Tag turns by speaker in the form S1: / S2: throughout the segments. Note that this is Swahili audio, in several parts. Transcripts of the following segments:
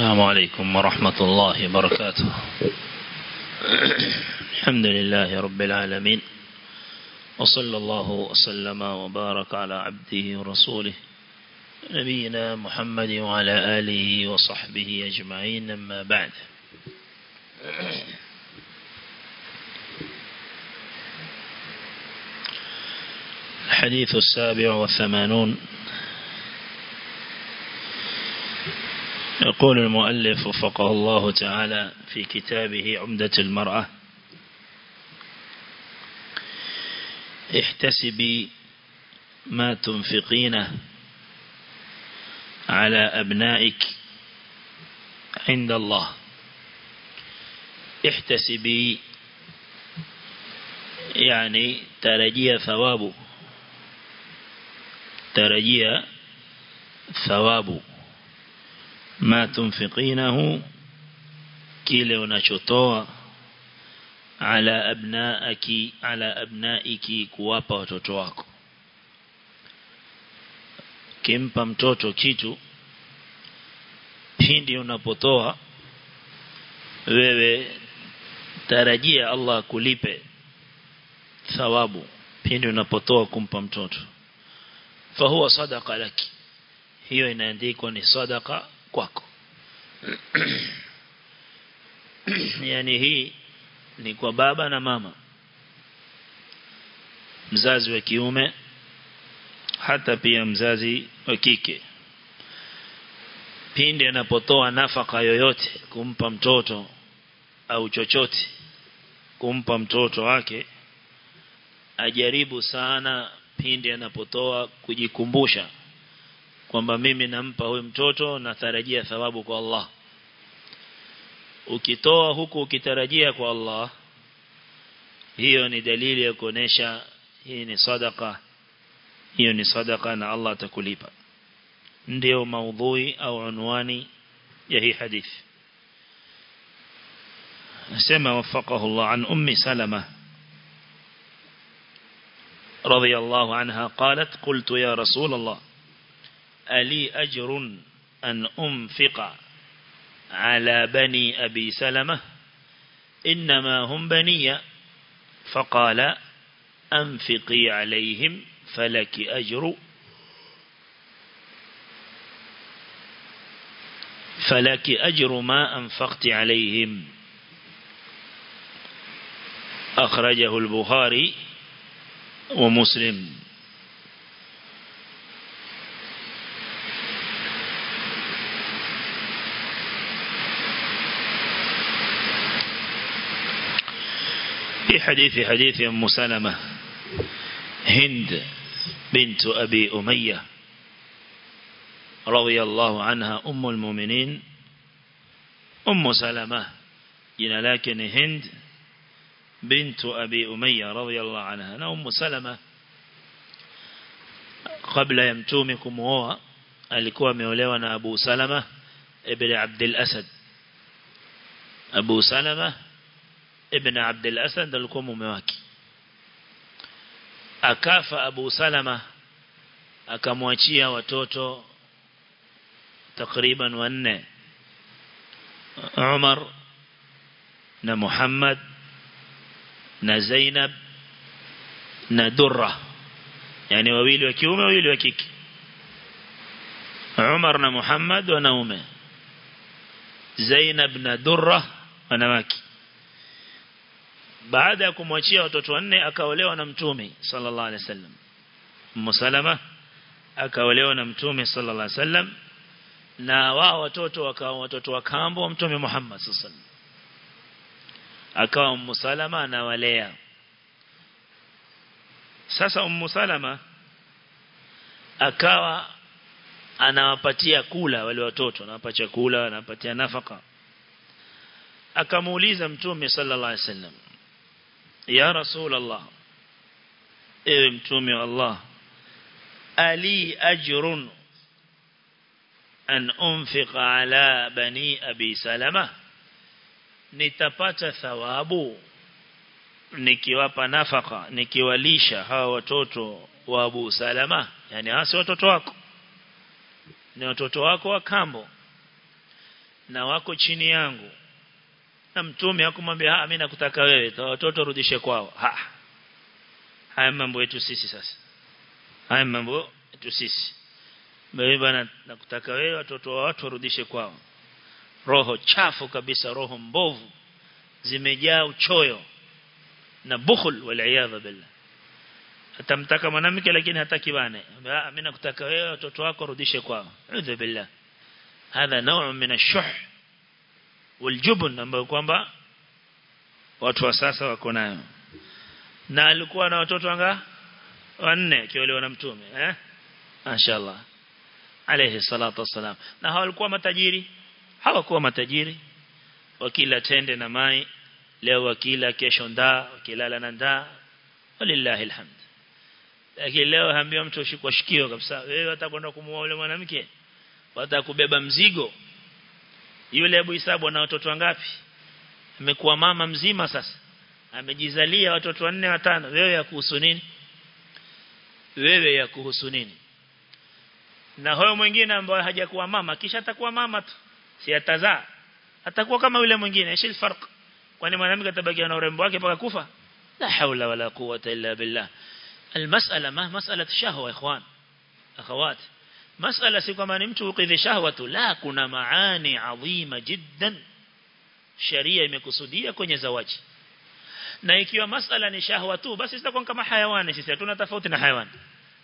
S1: السلام عليكم ورحمة الله وبركاته. الحمد لله رب العالمين. وصلى الله وسلم وبارك على عبده ورسوله نبينا محمد وعلى آله وصحبه أجمعين. أما بعد. الحديث السابع والثمانون. يقول المؤلف وفقه الله تعالى في كتابه عمدة المرأة احتسبي ما تنفقينه على أبنائك عند الله. احتسبي يعني ترجي ثوابه ترجي ثوابه. ma tunfiqinahu kile unachotoa ala abnaaki ala abnaiki kuwapa watoto wako. Kimpa mtoto kitu pindi unapotoa wewe tarajia Allah kulipe thawabu pindi unapotoa kumpa mtoto. Fahuwa sadaqa laki hiyo inaandikwa ni sadaqa kwako. Yani hii ni kwa baba na mama. Mzazi wa kiume hata pia mzazi wa kike. Pindi anapotoa nafaka yoyote kumpa mtoto au chochote kumpa mtoto wake ajaribu sana pindi anapotoa kujikumbusha kwamba mimi nampa huyu mtoto natarajia thawabu kwa Allah ukitoa huku ukitarajia kwa Allah hiyo ni dalili ya kuonesha hii ni sadaka hiyo ni sadaka na Allah atakulipa ndio maudhui au unwani ya hii hadithi nasema wafaqahu Allah an ummi salama رضي الله عنها قالت قلت يا رسول الله ألي أجر أن أنفق على بني أبي سلمة؟ إنما هم بني. فقال أنفقي عليهم فلك أجر. فلك أجر ما أنفقت عليهم. أخرجه البخاري ومسلم. حديث حديث أم سلمة هند بنت أبي أمية رضي الله عنها أم المؤمنين. أم سلمة جنا لكن هند بنت أبي أمية رضي الله عنها. أنا أم سلمة قبل يمتومكم هو alikuwa na Abu Salama ibn Abdul Asad Abu Salama ابن عبد الأسد دلكم مواكي أكاف أبو سلمة أكمواتيا وتوتو تقريبا ون عمر نا محمد نا زينب نا درة. يعني وويل وكيوم وويل وكيك. عمر نا محمد ونومه زينب نا درة ونواكي baada ya kumwachia watoto wanne akaolewa na mtume sallallahu alaihi wasallam. Musalama akaolewa na mtume sallallahu alaihi wasallam na wao watoto wakawa watoto wa kambo wa mtume Muhammad sallallahu alaihi wasallam. Akawa Ummu Salama anawalea. Sasa Ummu Salama akawa anawapatia kula wale watoto anawapa chakula anawapatia nafaka. Akamuuliza mtume sallallahu alaihi wasallam ya rasul Allah ewe mtume wa Allah ali ajrun an unfiqa ala bani abi salama nitapata thawabu nikiwapa nafaka nikiwalisha hawa watoto wa Abu Salama yani hasa watoto wako. Ni watoto wako wa kambo na wako chini yangu na mtume hakumwambia ah mimi nakutaka wewe watoto rudishe kwao. Ha. Haya mambo yetu sisi sasa. Haya mambo yetu sisi. Mimi bana nakutaka wewe watoto wa watu warudishe kwao. Roho chafu kabisa roho mbovu zimejaa uchoyo na bukhul wal billah. Atamtaka mwanamke lakini hataki bane mimi nakutaka wewe watoto wako rudishe kwao. Udhu billah. Hadha naw'un min ash-shuh waljubun ambayo kwamba watu wa sasa wako nayo. Na alikuwa na watoto anga wanne kiolewa na mtume eh? Mashaallah alayhi salatu wassalam. Na hawalikuwa matajiri? Hawakuwa matajiri. Wakila tende na mai leo wakila kesho ndaa wakilala na ndaa. Walillahi alhamd. Lakini leo hambiwa mtu ushikwa shikio kabisa. Wewe utakwenda kumuoa yule mwanamke? Watakubeba mzigo? Yule Abu Isabu na watoto wangapi? Amekuwa mama mzima sasa. Amejizalia watoto wanne watano. Wewe ya kuhusu nini? Wewe ya kuhusu nini? Na huyo mwingine ambaye hajakuwa mama kisha atakuwa mama tu. Si atazaa. Atakuwa kama yule mwingine, shil farq. Kwani mwanamke atabakia na urembo wake mpaka kufa? La haula wala quwwata illa billah. Almas'ala ma mas'alat shahwa ikhwan. Akhawat masala si kwamba ni mtu ukidhi shahwa tu. La kuna maani adhima jiddan. Sharia imekusudia kwenye na ikiwa masala ni shahwa tu basi sitakuwa kama hayawani sisi. Hatuna tofauti na hayawani.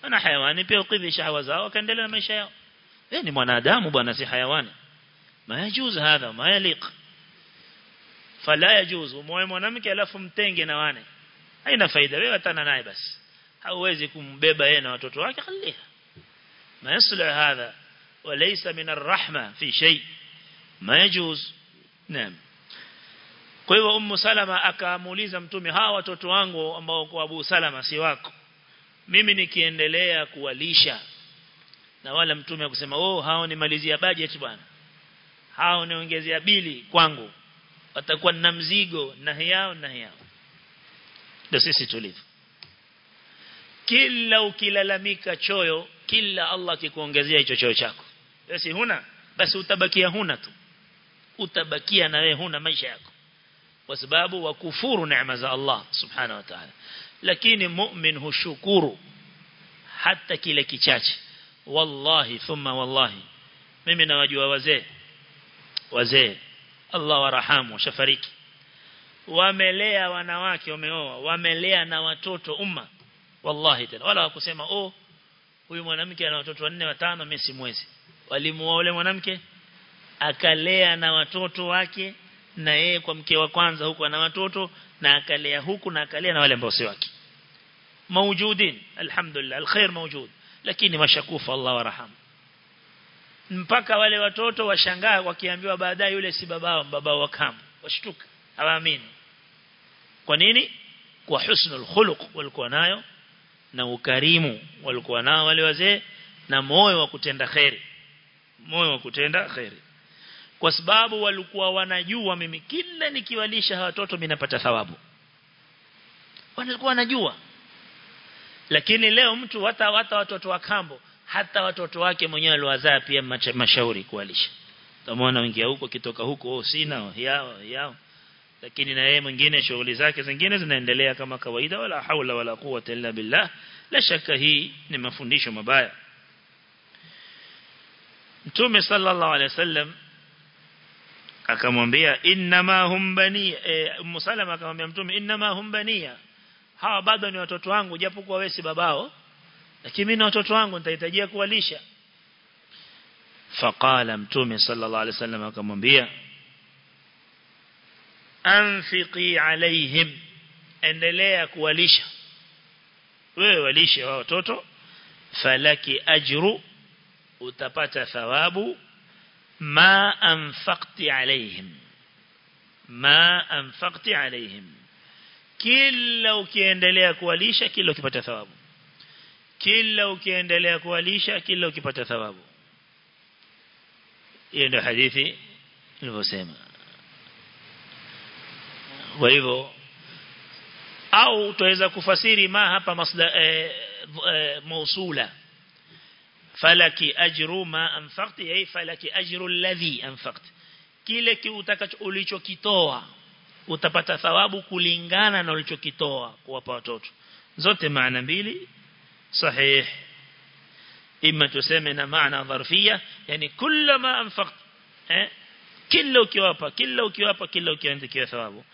S1: Na hayawani pia ukidhi shahwa zao wakaendelea na maisha yao. Yeye ni mwanadamu bwana si hayawani. Ma hadha ma fala yajuz umoe mwanamke alafu mtenge na wane. Haina faida wewe atana naye basi. Hauwezi kumbeba yeye na watoto wake khalia ما يصلح هذا وليس من الرحمة في شيء ما يجوز نعم kwa hivyo ummu salama akaamuuliza mtume hawa watoto wangu ambao kwa Abu Salama si wako mimi nikiendelea kuwalisha na wala mtume akusema oh hao ni malizia budget bwana hao niongezea bili kwangu watakuwa na mzigo na yao na yao ndio sisi tulivyo kila ukilalamika choyo kila Allah akikuongezea hicho choo chako. Basi huna? Basi utabakia huna tu. Utabakia na wewe huna maisha yako. Kwa sababu wakufuru neema za Allah subhanahu wa ta'ala. Lakini mu'min hushukuru hata kile kichache. Wallahi thumma wallahi. Mimi nawajua wazee. Wazee Allah warahamu washafariki. Wamelea wanawake wameoa. Wamelea na watoto umma. Wallahi tena. Wala wakusema oh huyu mwanamke ana watoto wanne watano mimi si mwezi walimuoa yule mwanamke akalea na watoto wake na yeye kwa mke wa kwanza huku ana watoto na akalea huku na akalea na wale ambao si wake موجودين الحمد لله الخير موجود lakini mashakufa Allah warahamu mpaka wale watoto washangaa wakiambiwa baadaye yule si babao babao wa kambo washtuka hawaamini kwa nini kwa husnul khuluq walikuwa nayo na ukarimu walikuwa nao wale wazee na moyo wa kutenda khairi moyo wa kutenda khairi kwa sababu walikuwa wanajua mimi kila nikiwalisha watoto mimi napata thawabu. Walikuwa wanajua. Lakini leo mtu hata hata watoto wa kambo hata watoto wake mwenyewe aliwazaa pia mashauri kuwalisha. Tamwona wengi huko kitoka huko oh sina yao yao lakini na yeye mwingine shughuli zake zingine zinaendelea kama kawaida wala haula wala quwwata illa billah. La shaka hii ni mafundisho mabaya. Mtume sallallahu alaihi wasallam akamwambia inma hum bani e, Ummu akamwambia Mtume inma hum baniya. Hawa bado ni watoto wangu japokuwa wewe si babao lakini mimi na watoto wangu nitahitajia kuwalisha. Faqala Mtume sallallahu alaihi wasallam akamwambia anfiqi alaihim endelea kuwalisha. Wewe walishe wa watoto falaki ajru utapata thawabu. Ma anfaqti alaihim ma anfaqti alaihim kila ukiendelea kuwalisha kila ukipata thawabu. Kila ukiendelea kuwalisha kila ukipata thawabu. Hiyo ndio hadithi nilivyosema kwa hivyo au tuweza kufasiri ma hapa masda e, e, mausula falaki ajru ma anfaqti ay falaki ajru alladhi anfaqti kile kiutakacho ulichokitoa utapata thawabu kulingana na ulichokitoa kuwapa watoto zote maana mbili sahih ima tuseme na maana dharfia yani kullama anfaqt eh kila ukiwapa kila ukiwapa kila ukiandikia thawabu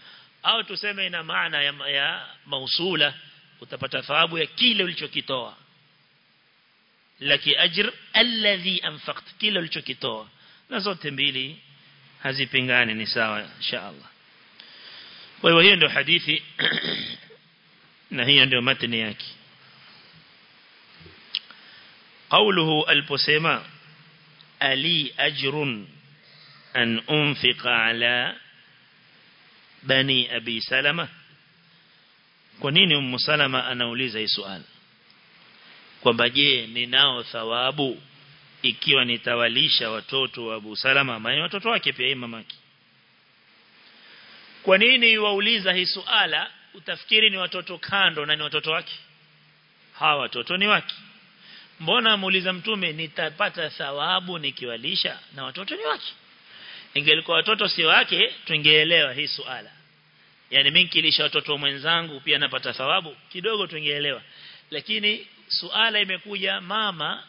S1: au tuseme ina maana ya, ya mausula utapata thawabu ya kile ulichokitoa laki ajr alladhi anfaqt kile ulichokitoa na zote mbili hazipingani ni sawa insha Allah kwa hiyo hiyo ndio hadithi na hiyo ndio matni yake قوله البسيمة ألي أجر أن أنفق على bani abi salama. Kwa nini ummu salama anauliza hii swali? Kwamba je ninao thawabu ikiwa nitawalisha watoto wa Abu Salama maana watoto wake pia mamake? Kwa nini wauliza hii suala utafikiri ni watoto kando na ni watoto wake? Hawa watoto ni wake. Mbona amuuliza mtume nitapata thawabu nikiwalisha na watoto ni wake? Ingelikuwa watoto si wake tungeelewa hii suala. Yani mimi nikilisha watoto mwenzangu pia napata thawabu kidogo tungeelewa. Lakini suala imekuja mama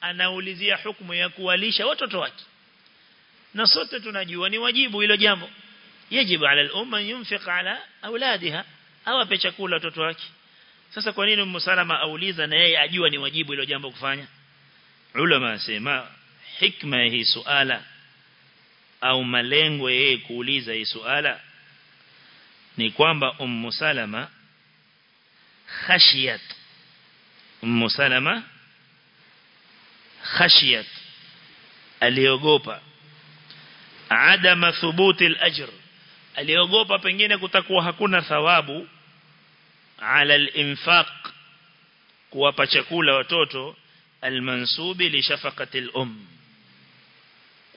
S1: anaulizia hukumu ya kuwalisha watoto wake. Na sote tunajua ni wajibu hilo jambo. Yajibu ala al-umma yunfiq ala auladiha awape chakula watoto wake. Sasa kwa nini Musalama auliza na yeye ajua ni wajibu hilo jambo kufanya? Ulama asema hikma hii suala au malengo yeye kuuliza hii suala ni kwamba ummu salama khashiyat. Ummu salama khashiyat aliogopa. Adama thubuti al-ajr aliogopa pengine kutakuwa hakuna thawabu ala al-infaq kuwapa chakula watoto almansubi li shafaqati al-um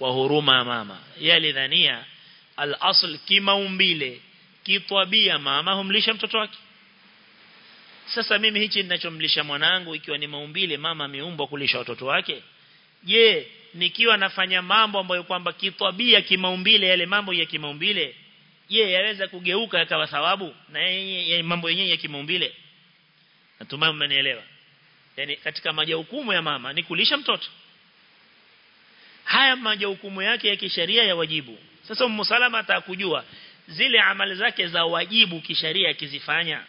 S1: kwa huruma ya mama. Yalidhania al-asl kimaumbile kitwabia mama humlisha mtoto wake. Sasa mimi hichi ninachomlisha mwanangu ikiwa ni maumbile mama ameumbwa kulisha watoto wake. Je nikiwa nafanya mambo ambayo kwamba kitwabia kimaumbile yale mambo ya kimaumbile je yaweza kugeuka yakawa thawabu na yeye mambo yenyewe ya kimaumbile? Natumai mmenielewa. Yani katika majukumu ya mama ni kulisha mtoto haya majukumu yake ya kisheria ya wajibu. Sasa ummu salama atakujua zile amali zake za wajibu kisheria akizifanya.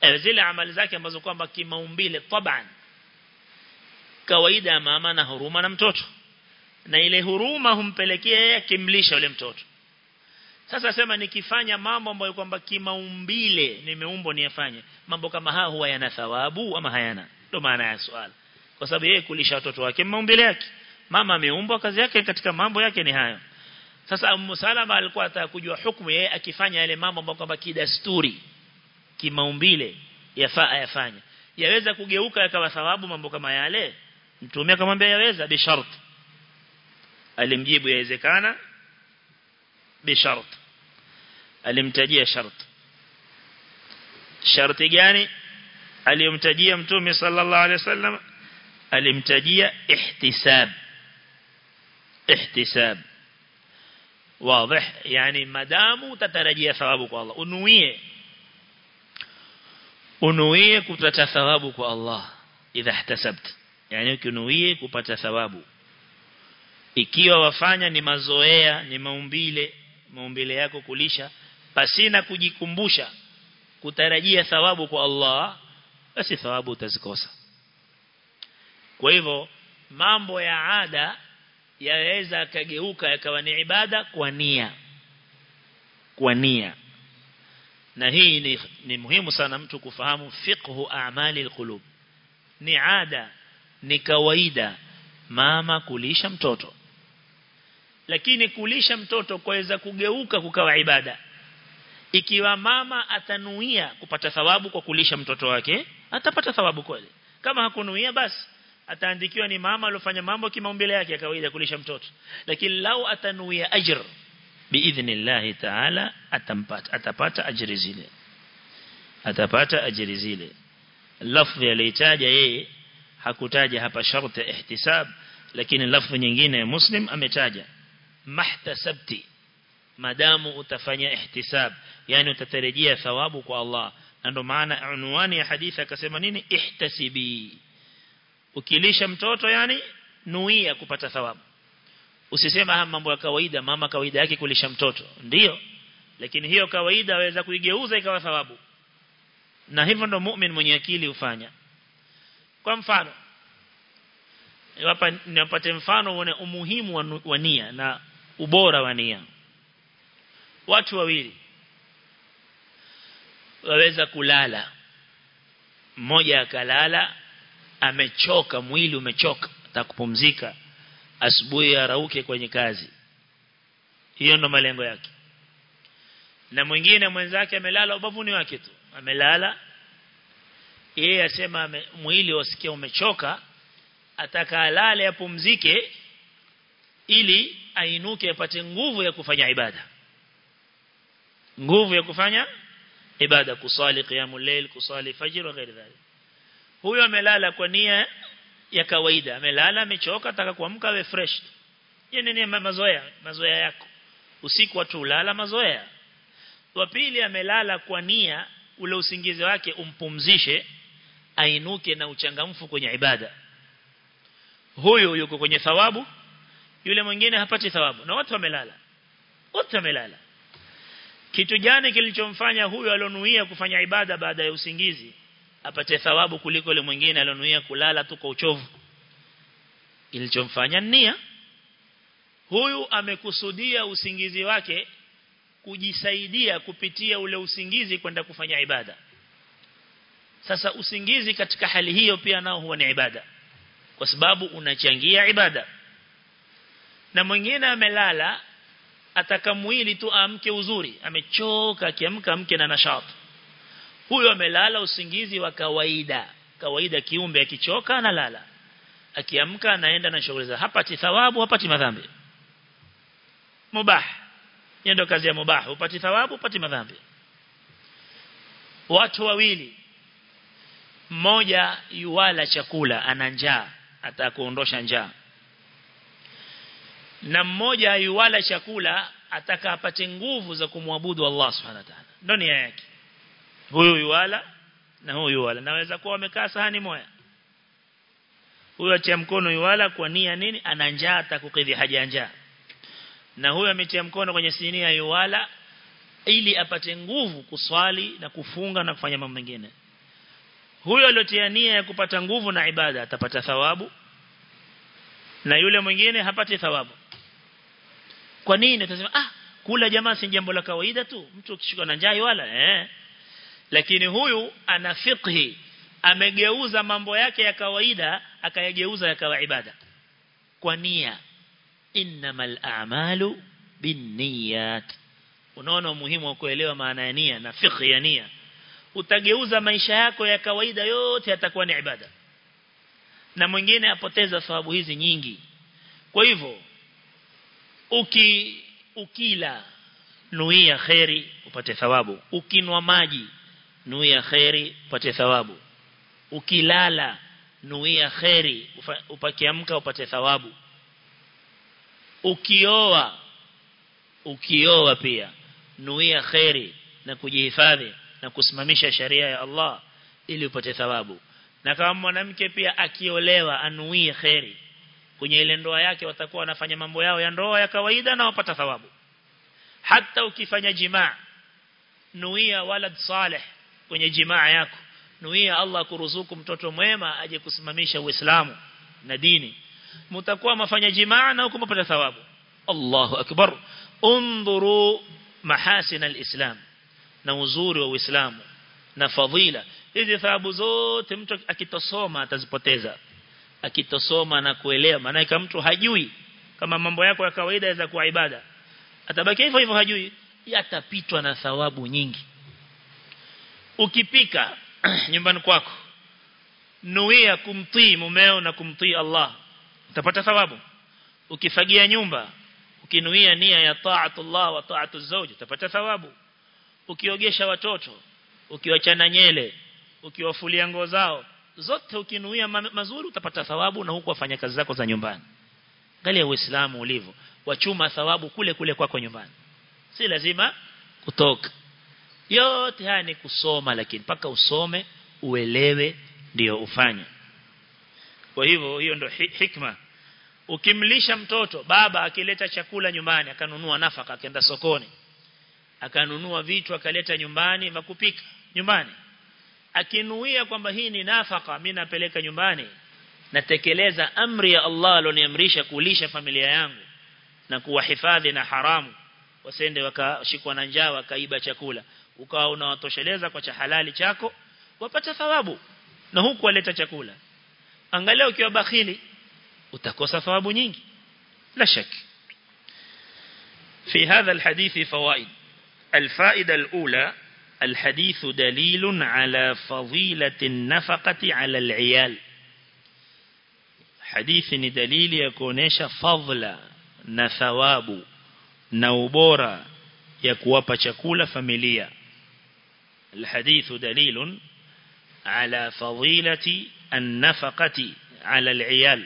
S1: E, zile amali zake ambazo kwamba kimaumbile taban. Kawaida ya mama na huruma na mtoto. Na ile huruma humpelekea yeye kimlisha yule mtoto. Sasa sema nikifanya mambo ambayo kwamba kimaumbile nimeumbwa niyafanye mambo kama haya huwa yana thawabu ama hayana? Ndio maana ya swali kwa sababu yeye kulisha watoto wake maumbile yake mama ameumbwa kazi yake katika mambo yake ni hayo. Sasa Ummu Salama alikuwa atakujua hukumu yeye akifanya yale mambo ambayo kwamba kidasturi kimaumbile yafaa ayafanye. Yaweza kugeuka yakawa thawabu mambo kama yale? Mtume akamwambia yaweza bi shart alimjibu yawezekana bi shart alimtajia shart. Sharti gani? Aliyomtajia mtume sallallahu alaihi wasallam alimtajia ihtisab ihtisab واضح يعني مدام تترجي ثوابك الله unuie unuie kupata thawabu kwa Allah idha ihtasabt yani ukinuie kupata thawabu ikiwa wafanya ni mazoea ni maumbile maumbile yako kulisha pasina kujikumbusha kutarajia thawabu kwa Allah basi thawabu utazikosa kwa hivyo mambo ya ada yaweza akageuka yakawa ni ibada kwa nia. Kwa nia. Na hii ni, ni muhimu sana mtu kufahamu fiqhu a'mali alqulub. Ni ada ni kawaida mama kulisha mtoto. Lakini kulisha mtoto kwaweza kugeuka kukawa ibada. Ikiwa mama atanuia kupata thawabu kwa kulisha mtoto wake atapata thawabu kweli. Kama hakunuia basi ataandikiwa ni mama aliyofanya mambo kimaumbile yake ya kawaida kulisha mtoto. Lakini lau atanuia ajr biidhnillah ta'ala atampata atapata ajri zile. Atapata ajri zile. Lafzi aliyotaja yeye hakutaja hapa sharti ihtisab lakini lafzi nyingine ya muslim ametaja. Mahtasabti madamu utafanya ihtisab yani utatarejea thawabu kwa Allah. Ndo maana unwani ya hadithi akasema nini? Ihtasibi ukilisha mtoto yani nuia kupata thawabu. Usisema mambo ya kawaida mama kawaida yake kulisha mtoto. Ndio lakini hiyo kawaida waweza kuigeuza ikawa thawabu. Na hivyo ndo mu'min mwenye akili ufanya kwa mfano hapa niwapate mfano uone umuhimu wa nia na ubora wa nia. Watu wawili waweza kulala. Mmoja akalala amechoka mwili umechoka atakupumzika asubuhi arauke kwenye kazi. Hiyo ndo malengo yake. Na mwingine mwenzake amelala ubavuni wake tu amelala. Yeye asema mwili wasikia umechoka ataka alale apumzike ili ainuke apate nguvu ya kufanya ibada. Nguvu ya kufanya ibada kusali qiyamul layl kusali fajr na ghairi dhalik huyo amelala kwa nia ya kawaida. Amelala amechoka ataka kuamka awe fresh. Yeye ni mazoea mazoea yako. Usiku watu ulala mazoea. Wa pili amelala kwa nia ule usingizi wake umpumzishe ainuke na uchangamfu kwenye ibada. Huyu yuko kwenye thawabu. Yule mwingine hapati thawabu. Na watu wamelala. Wote wamelala. Kitu gani kilichomfanya huyu alonuia kufanya ibada baada ya usingizi apate thawabu kuliko yule mwingine alionuia kulala tu kwa uchovu. Ilichomfanya nia huyu amekusudia usingizi wake kujisaidia kupitia ule usingizi kwenda kufanya ibada. Sasa usingizi katika hali hiyo pia nao huwa ni ibada kwa sababu unachangia ibada. Na mwingine amelala atakamwili tu amke uzuri amechoka akiamka amke na nashati huyo amelala usingizi wa kawaida. Kawaida kiumbe akichoka analala. Akiamka anaenda na shughuli za hapati thawabu hapati madhambi. Mubah. Ndio kazi ya mubah. Upati thawabu upati madhambi. Watu wawili. Mmoja yuwala chakula ana njaa. Atakuondosha njaa. Na mmoja yuwala chakula ataka apate nguvu za kumwabudu Allah subhanahu wa ta'ala. Ndio nia yake huyu yuwala na huyu yuwala naweza kuwa wamekaa sahani moja. Huyu atia mkono yuwala kwa nia nini? Ana njaa atakukidhi haja njaa. Na huyu ametia mkono kwenye sinia yuwala ili apate nguvu kuswali na kufunga na kufanya mambo mengine. Huyo aliyotia nia ya kupata nguvu na ibada atapata thawabu. Na yule mwingine hapati thawabu. Kwa nini? Utasema ah kula jamaa si jambo la kawaida tu. Mtu ukishika na njaa wala eh lakini huyu ana fiqhi. Amegeuza mambo yake ya kawaida akayageuza yakawa ibada. Kwa nia. Innamal a'malu binniyat. Unaona umuhimu wa kuelewa maana ya nia na fiqhi ya nia. Utageuza maisha yako ya kawaida yote yatakuwa ni ibada. Na mwingine apoteza sababu hizi nyingi. Kwa hivyo uki ukila nuia khairi upate thawabu. Ukinwa maji nuia khairi upate thawabu. Ukilala nuia khairi upakiamka upate thawabu. Ukioa ukioa pia nuia khairi na kujihifadhi na kusimamisha sharia ya Allah ili upate thawabu. Na kama mwanamke pia akiolewa anuie khairi kwenye ile ndoa yake watakuwa wanafanya mambo yao ya ndoa ya kawaida na wapata thawabu. Hata ukifanya jimaa nuia walad salih kwenye jimaa yako. Nuia Allah kuruzuku mtoto mwema aje kusimamisha uislamu na dini. Mtakuwa mafanya jimaa na huko mpata thawabu. Allahu akbar. Undhuru mahasin alislam na uzuri wa uislamu na fadhila. Hizi thawabu zote mtu akitosoma atazipoteza. Akitosoma na kuelewa maana kama mtu hajui kama mambo yako ya kawaida kuwa ibada. Atabaki hivyo hivyo hajui yatapitwa na thawabu nyingi ukipika nyumbani kwako nuia kumtii mumeo na kumtii Allah. Utapata thawabu. Ukifagia nyumba ukinuia nia ya taatullah wa taatu zawj utapata thawabu. Ukiogesha watoto ukiwachana nyele ukiwafulia nguo zao zote ukinuia ma mazuri utapata thawabu na huku wafanya kazi zako za nyumbani. Angalia uislamu ulivyo. Wachuma thawabu kule kule kwako nyumbani. Si lazima kutoka yote haya ni kusoma lakini paka usome uelewe ndio ufanye. Kwa hivyo hiyo ndio hikma. Ukimlisha mtoto baba akileta chakula nyumbani akanunua nafaka akaenda sokoni. Akanunua vitu akaleta nyumbani makupika nyumbani. Akinuia kwamba hii ni nafaka mimi napeleka nyumbani natekeleza amri ya Allah aloniamrisha kulisha familia yangu na kuwahifadhi na haramu wasende wakashikwa na njaa wakaiba chakula ukawa unawatosheleza kwa cha halali chako wapata thawabu na huku waleta chakula angalia ukiwa bakhili utakosa thawabu nyingi la shaki في هذا الحديث فوائد الفائدة الأولى الحديث دليل على فضيلة النفقة على العيال حديث دليل يكونيش فضل نثواب نوبورا يكواب شكول فمليا الحديث دليل على فضيلة النفقة على العيال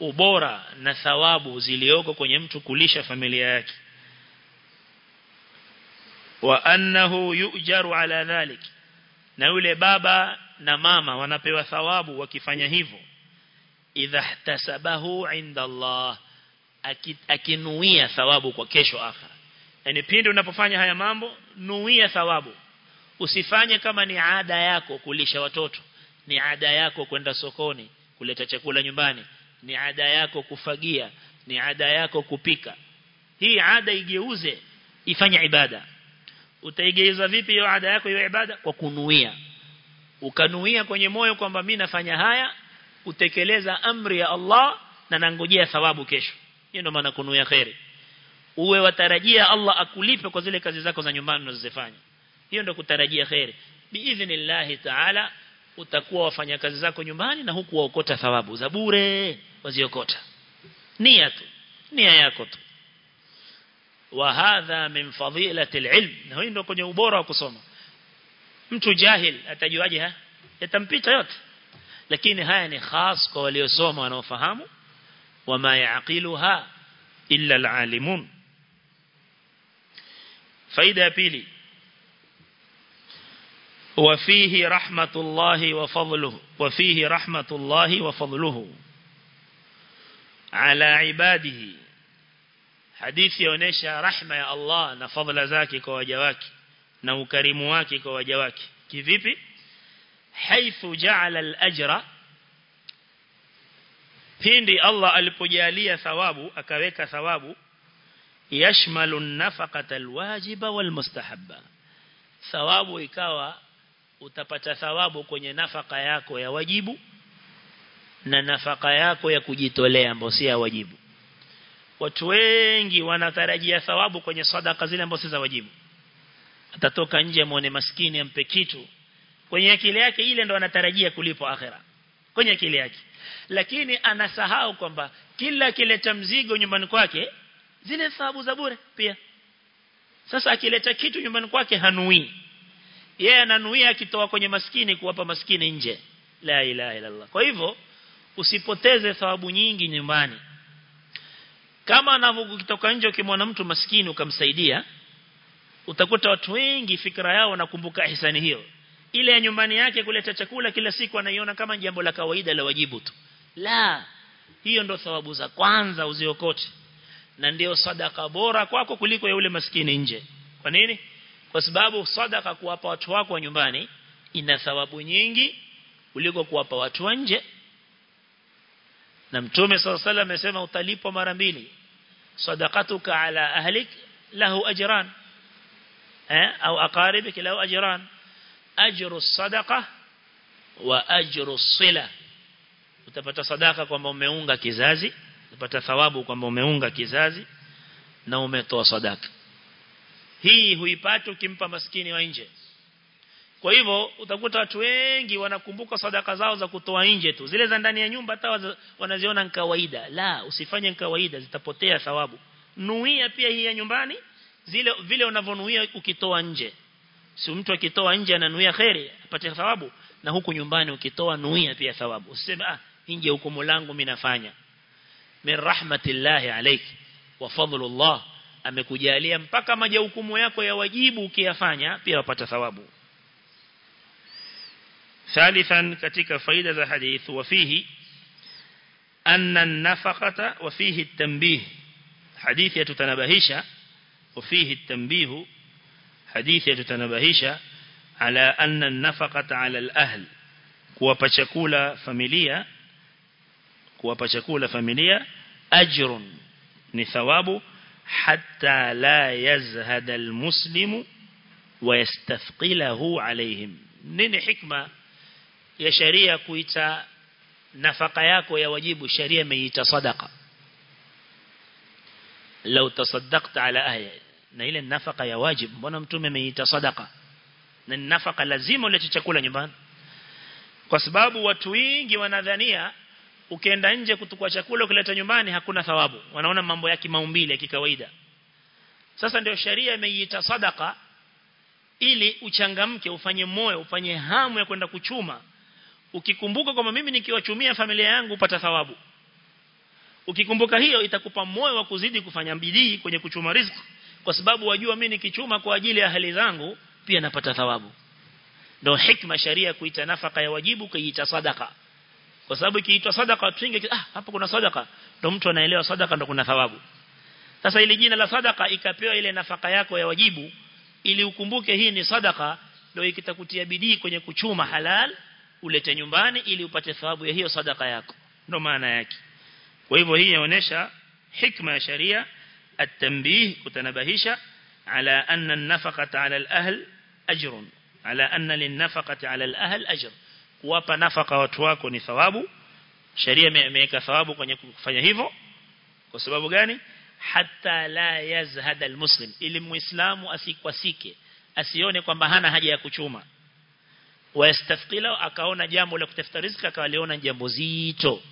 S1: ubora na thawabu zilioko kwenye mtu kulisha familia yake wa annahu yujaru ala dhalik na yule baba na mama wanapewa thawabu wakifanya hivyo idha ihtasabahu inda Allah akinuia thawabu kwa kesho akhira yani pindi unapofanya haya mambo nuia thawabu. Usifanye kama ni ada yako kulisha watoto ni ada yako kwenda sokoni kuleta chakula nyumbani ni ada yako kufagia ni ada yako kupika. Hii ada igeuze ifanye ibada. Utaigeuza vipi hiyo ada yako hiyo ibada? Kwa kunuia. Ukanuia kwenye moyo kwamba mimi nafanya haya utekeleza amri ya Allah na nangojea thawabu kesho hiyo ndio maana kunuia khairi uwe watarajia Allah akulipe kwa zile kazi zako za nyumbani unazozifanya. Hiyo ndio kutarajia khairi biidhnillah taala utakuwa wafanya kazi zako nyumbani na huku waokota thawabu za bure waziokota. Nia tu nia yako tu. Wa hadha min fadilati alilm. Na hiyo ndio kwenye ubora wa kusoma. Mtu jahil atajuaje ha? Yatampita yote. Lakini haya ni khas kwa waliosoma wanaofahamu وما يعقلها إلا العالمون. فإذا بيلي وفيه رحمة الله وفضله وفيه رحمة الله وفضله على عباده. حديث يونيشا رحمة يا الله نفضل ذاك كواجواك نوكرموك كواجواك كيفي حيث جعل الأجر pindi Allah alipojalia thawabu akaweka thawabu yashmalu an-nafaqata alwajiba walmustahabba thawabu ikawa utapata thawabu kwenye nafaka yako ya wajibu na nafaka yako ya kujitolea ambayo si ya wajibu. Watu wengi wanatarajia thawabu kwenye sadaka zile ambazo si za wajibu. Atatoka nje muone maskini ampe kitu. Kwenye akili yake ile ndo anatarajia kulipo akhera. Kwenye akili yake lakini anasahau kwamba kila kileta mzigo nyumbani kwake zile thawabu za bure pia. Sasa akileta kitu nyumbani kwake hanui. Yeye ananuia akitoa kwenye maskini kuwapa maskini nje. La ilaha illallah. Kwa hivyo usipoteze thawabu nyingi nyumbani. Kama anavyokitoka nje ukimwona mtu maskini ukamsaidia utakuta watu wengi fikra yao wanakumbuka ihsani hiyo ile ya nyumbani yake kuleta chakula kila siku anaiona kama jambo la kawaida la wajibu tu. La hiyo ndo thawabu za kwanza uziokote. Na ndio sadaka bora kwako kuliko ya ule maskini nje. Kwa nini? Kwa sababu sadaka kuwapa watu wako wa nyumbani ina thawabu nyingi kuliko kuwapa watu wa nje. Na mtume sallallahu amesema utalipwa mara mbili. Sadaqatuka ala ahlik lahu ajran. Eh au aqaribik lahu ajran ajru sadaqa wa ajru sila. Utapata sadaka kwamba umeunga kizazi utapata thawabu kwamba umeunga kizazi na umetoa sadaka hii huipata ukimpa maskini wa nje. Kwa hivyo utakuta watu wengi wanakumbuka sadaka zao za kutoa nje tu. Zile za ndani ya nyumba hata wanaziona ni kawaida. La usifanye kawaida zitapotea thawabu. Nuia pia hii ya nyumbani zile vile unavonuia ukitoa nje si mtu akitoa nje ananuia khairi apate thawabu na huku nyumbani ukitoa nuia pia thawabu usiseme ah nje huko langu mimi nafanya min rahmatillahi alayk wa fadhlullah amekujalia mpaka majukumu yako ya wajibu ukiyafanya pia wapata thawabu ثالثا katika faida za hadith وفيه أن النفقة وفيه التنبيه حديث يتتنبهش وفيه التنبيه حديث يتنبهش على أن النفقة على الأهل كوابشكولة فاميليا كوابشكولة فاميليا أجر نثواب حتى لا يزهد المسلم ويستثقله عليهم نين حكمة يا شريعة كويتا نفقياك ويواجيب شريعة ميت صدقة لو تصدقت على أهل na ile nafaka ya wajib. Mbona mtume ameita sadaka na nafaka lazima ulete chakula nyumbani. Kwa sababu watu wengi wanadhania ukienda nje kutukua chakula ukileta nyumbani hakuna thawabu. Wanaona mambo ya kimaumbile ya kikawaida. Sasa ndio sharia imeiita sadaka ili uchangamke ufanye moyo ufanye hamu ya kwenda kuchuma. Ukikumbuka kwamba mimi nikiwachumia familia yangu upata thawabu. Ukikumbuka hiyo itakupa moyo wa kuzidi kufanya bidii kwenye kuchuma riziki kwa sababu wajua mimi nikichuma kwa ajili ya hali zangu pia napata thawabu. Ndio hikma sharia kuita nafaka ya wajibu kuiita sadaka. Kwa sababu ikiitwa sadaka tuinge ah hapo kuna sadaka. Ndio mtu anaelewa sadaka ndio kuna thawabu. Sasa ile jina la sadaka ikapewa ile nafaka yako ya wajibu ili ukumbuke hii ni sadaka ndio ikitakutia bidii kwenye kuchuma halal ulete nyumbani ili upate thawabu ya hiyo sadaka yako. Ndio maana yake. Kwa hivyo hii inaonyesha hikma ya sharia التنبيه كتنبهيشا على أن النفقة على الأهل أجر على أن للنفقة على الأهل أجر kuwapa nafaka watu wako ni thawabu sharia imeweka thawabu kwenye kufanya hivyo kwa sababu gani hatta la yazhad almuslim ili muislamu asikwasike asione kwamba hana haja ya kuchuma wastafqila akaona jambo la kutafuta riziki akaliona jambo zito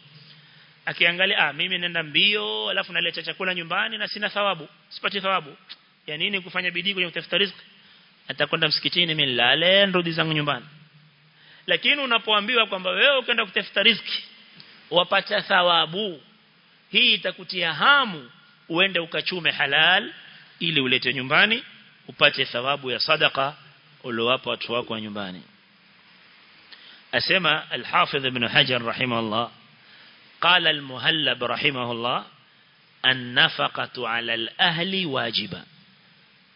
S1: akiangalia ah mimi nenda mbio alafu naleta chakula nyumbani na sina thawabu sipati thawabu. Ya nini kufanya bidii kwenye kutafuta riziki? Atakwenda msikitini mimi nilale nirudi zangu nyumbani. Lakini unapoambiwa kwamba wewe ukaenda kutafuta riziki wapata thawabu. Hii itakutia hamu uende ukachume halal ili ulete nyumbani upate thawabu ya sadaka uliowapa watu wako wa nyumbani. Asema al-Hafidh ibn Hajar rahimahullah قال المهلب رحمه الله النفقة على الأهل واجبة.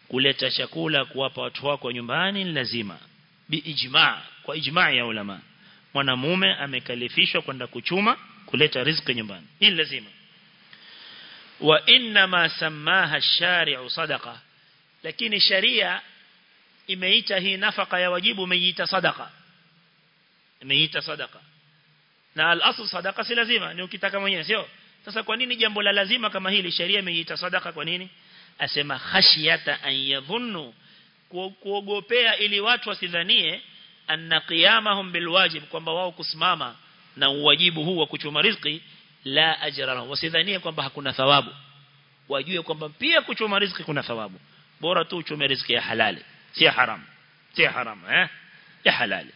S1: كلتا شكولا كواب واتواك ونبان لزيمة بإجماع وإجماع يا علماء. ونمومة أمكالفشو كندا كتوما كلتا رزق نبان إن إيه لزيمة وإنما سماها الشارع صدقة. لكن الشريعة إميتا هي نفقة يا يواجب ميتا صدقة. ميتا صدقة. Na al-asl sadaqa si lazima ni ukitaka mwenyewe sio? Sasa kwa nini jambo la lazima kama hili sheria imeita sadaqa kwa nini? Asema khashiyata an yadhunnu kuogopea ili watu wasidhanie anna qiyamahum bilwajib kwamba wao kusimama na uwajibu huu wa kuchuma riziki la ajra wasidhanie kwamba hakuna thawabu. Wajue kwamba pia kuchuma riziki kuna thawabu. Bora tu uchume riziki ya halali. Si haram. Si haram eh? Ya halali.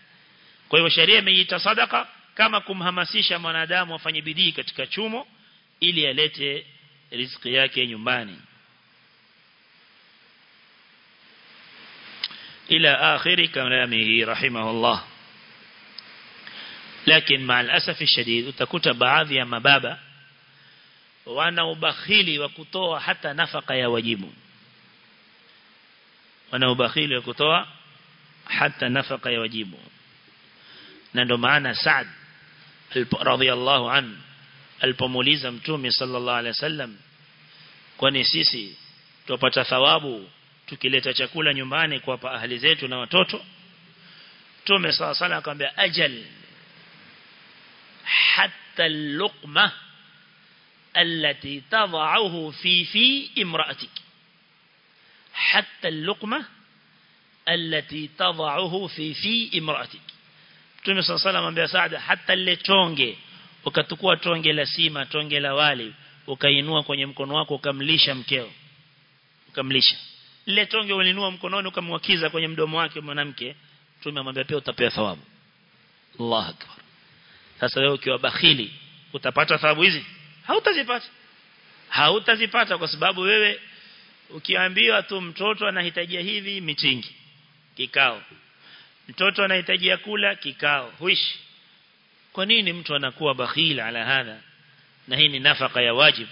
S1: Kwa hiyo sheria imeita sadaka kama kumhamasisha mwanadamu afanye bidii katika chumo ili alete riziki yake nyumbani. Ila akhiri kalamihi rahimahullah. Lakini maal asafi shadid utakuta baadhi ya mababa wana ubakhili wa kutoa hata nafaka ya wajibu. Wana ubakhili wa kutoa hata nafaka ya wajibu. Na ndio maana Saad radhiyallahu an alipomuuliza mtume sallallahu alaihi wasallam kwani sisi tupata thawabu tukileta chakula nyumbani kwa ahli zetu na watoto Mtume sala sala akamwambia ajal hatta al-luqma allati tad'uhu fi fi imra'atik hatta al-luqma allati tad'uhu fi fi imra'atik Mtume sala sala akamwambia Saada hata ile chonge ukatukua tonge la sima tonge la wali ukainua kwenye mkono wako ukamlisha mkeo. Ukamlisha. Lile tonge ulinua mkononi ukamwakiza kwenye mdomo wake mwanamke mtume amwambia pia utapewa thawabu. Allah akbar. Sasa wewe ukiwa bakhili utapata thawabu hizi? Hautazipata. Hautazipata kwa sababu wewe ukiambiwa tu mtoto anahitajia hivi mitingi kikao mtoto anahitaji kula kikao huishi. Kwa nini mtu anakuwa bakhil ala hadha? Na hii ni nafaka ya wajibu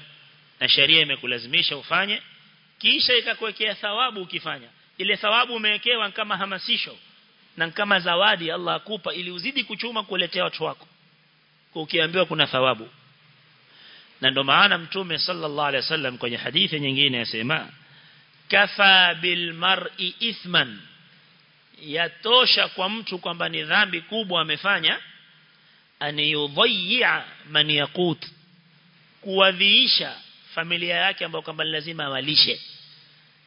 S1: na sharia imekulazimisha ufanye kisha ikakuwekea thawabu ukifanya. Ile thawabu umewekewa kama hamasisho na kama zawadi Allah akupa ili uzidi kuchuma kuletea watu wako. Kwa ukiambiwa kuna thawabu. Na ndo maana mtume sallallahu alaihi wasallam kwenye hadithi nyingine yasema kafa bil mar'i ithman yatosha kwa mtu kwamba ni dhambi kubwa amefanya aniyudhayya man yaqut kuwadhiisha familia yake ambayo kwamba lazima awalishe.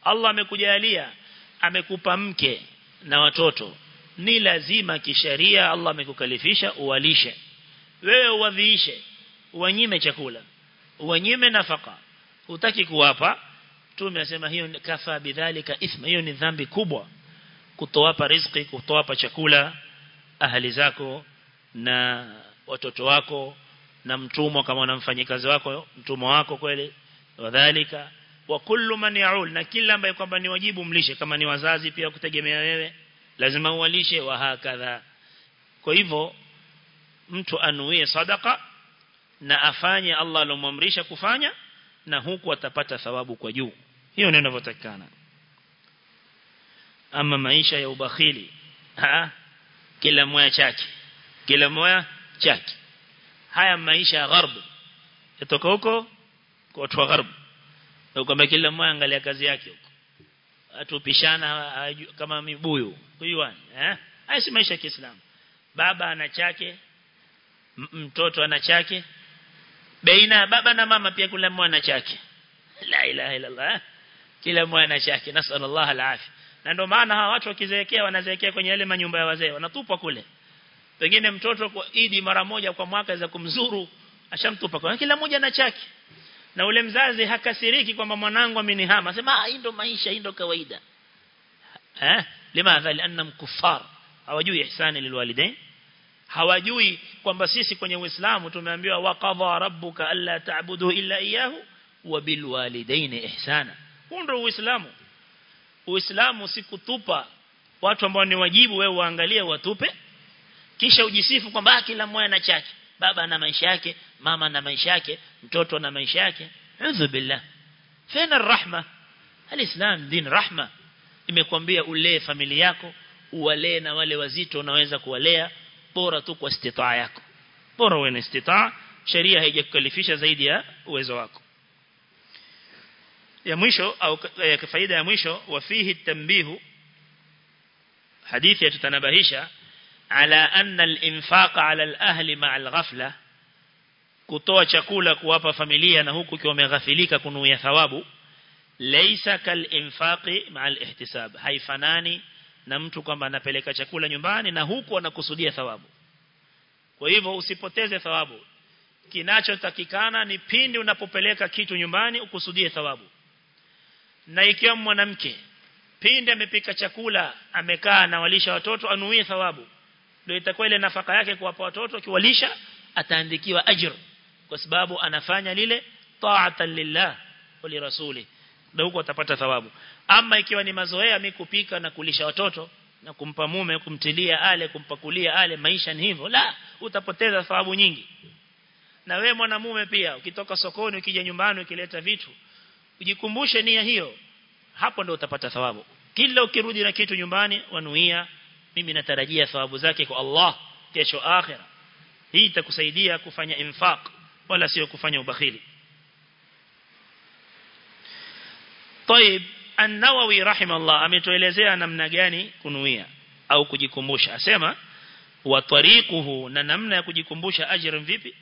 S1: Allah amekujalia amekupa mke na watoto. Ni lazima kisheria Allah amekukalifisha uwalishe. Wewe uwadhiishe uwanyime chakula uwanyime nafaka. Hutaki kuwapa. Tume asema hiyo kafa bidhalika ithma hiyo ni dhambi kubwa kutowapa riziki kutowapa chakula ahali zako na watoto wako na mtumwa kama na mfanyikazi wako mtumwa wako kweli wadhalika. Wa kullu man yaul na kila ambaye kwamba ni wajibu mlishe kama ni wazazi pia kutegemea wewe lazima uwalishe wa hakadha. Kwa hivyo mtu anuie sadaka na afanye Allah alomwamrisha kufanya na huku atapata thawabu kwa juu. Hiyo ndio inavyotakikana ama maisha ya ubakhili. Ha? Kila moya chake. Kila moya chake. Haya maisha ya gharbu yatoka huko kwa watu wa gharb kwamba kila moya angalia kazi yake huko. Atupishana kama mibuyu. Huyu eh haya si maisha ya Kiislamu. Baba ana chake mtoto ana chake baina baba na mama pia kila moya ana chake. La ilaha illa Allah kila ana chake. Nasallallahu alafia na ndio maana hawa watu wakizeekea wanazeekea kwenye yale manyumba ya wazee wanatupwa kule. Pengine mtoto kwa idi mara moja kwa mwaka za kumzuru ashamtupa kwa kila mmoja na chake. Na ule mzazi hakasiriki kwamba mwanangu amenihama. Sema ah hii ndo maisha hii ndo kawaida. Eh? Limadha lianna kuffar. Hawajui ihsani lilwalidain. Hawajui kwamba sisi kwenye Uislamu tumeambiwa waqadha rabbuka alla ta'budu illa iyyahu wa bilwalidain ihsana. Huo ndio Uislamu Uislamu si kutupa watu ambao ni wajibu wewe uangalie watupe kisha ujisifu kwamba kila mmoja na chake. Baba na maisha yake mama na maisha yake mtoto na maisha yake. Udhu billah. Fina rahma. Alislam din rahma. Imekwambia ulee familia yako uwalee na wale wazito unaweza kuwalea. Bora tu kwa istitaa yako. Bora uwe na istitaa. Sheria haijakukalifisha zaidi ya uwezo wako ya mwisho au ya faida ya mwisho wafihi tambihu hadithi yatutanabahisha ala anna al-infaq ala al-ahli ma'a al-ghafla kutoa chakula kuwapa familia na huku kiwa wameghafilika kunuia thawabu laysa kal-infaqi ma'a al-ihtisab haifanani na mtu kwamba anapeleka chakula nyumbani na huku anakusudia thawabu. Kwa hivyo usipoteze thawabu. Kinachotakikana ni pindi unapopeleka kitu nyumbani ukusudie thawabu na ikiwa mwanamke pindi amepika chakula amekaa na walisha watoto anuie thawabu ndio itakuwa ile nafaka yake kuwapa watoto akiwalisha ataandikiwa ajr kwa sababu anafanya lile ta'atan lillah wa lirasuli ndio huko atapata thawabu. Ama ikiwa ni mazoea mimi kupika na kulisha watoto na kumpa mume kumtilia ale kumpakulia ale maisha ni hivyo la utapoteza thawabu nyingi. Na we mwanamume pia ukitoka sokoni ukija nyumbani ukileta vitu ujikumbushe nia hiyo hapo ndio utapata thawabu kila ukirudi na kitu nyumbani wanuia mimi natarajia thawabu zake kwa Allah kesho akhira hii itakusaidia kufanya infaq wala sio kufanya ubakhili طيب النووي رحمه الله ametuelezea namna gani kunuia au kujikumbusha asema wa tariquhu na namna ya kujikumbusha ajira vipi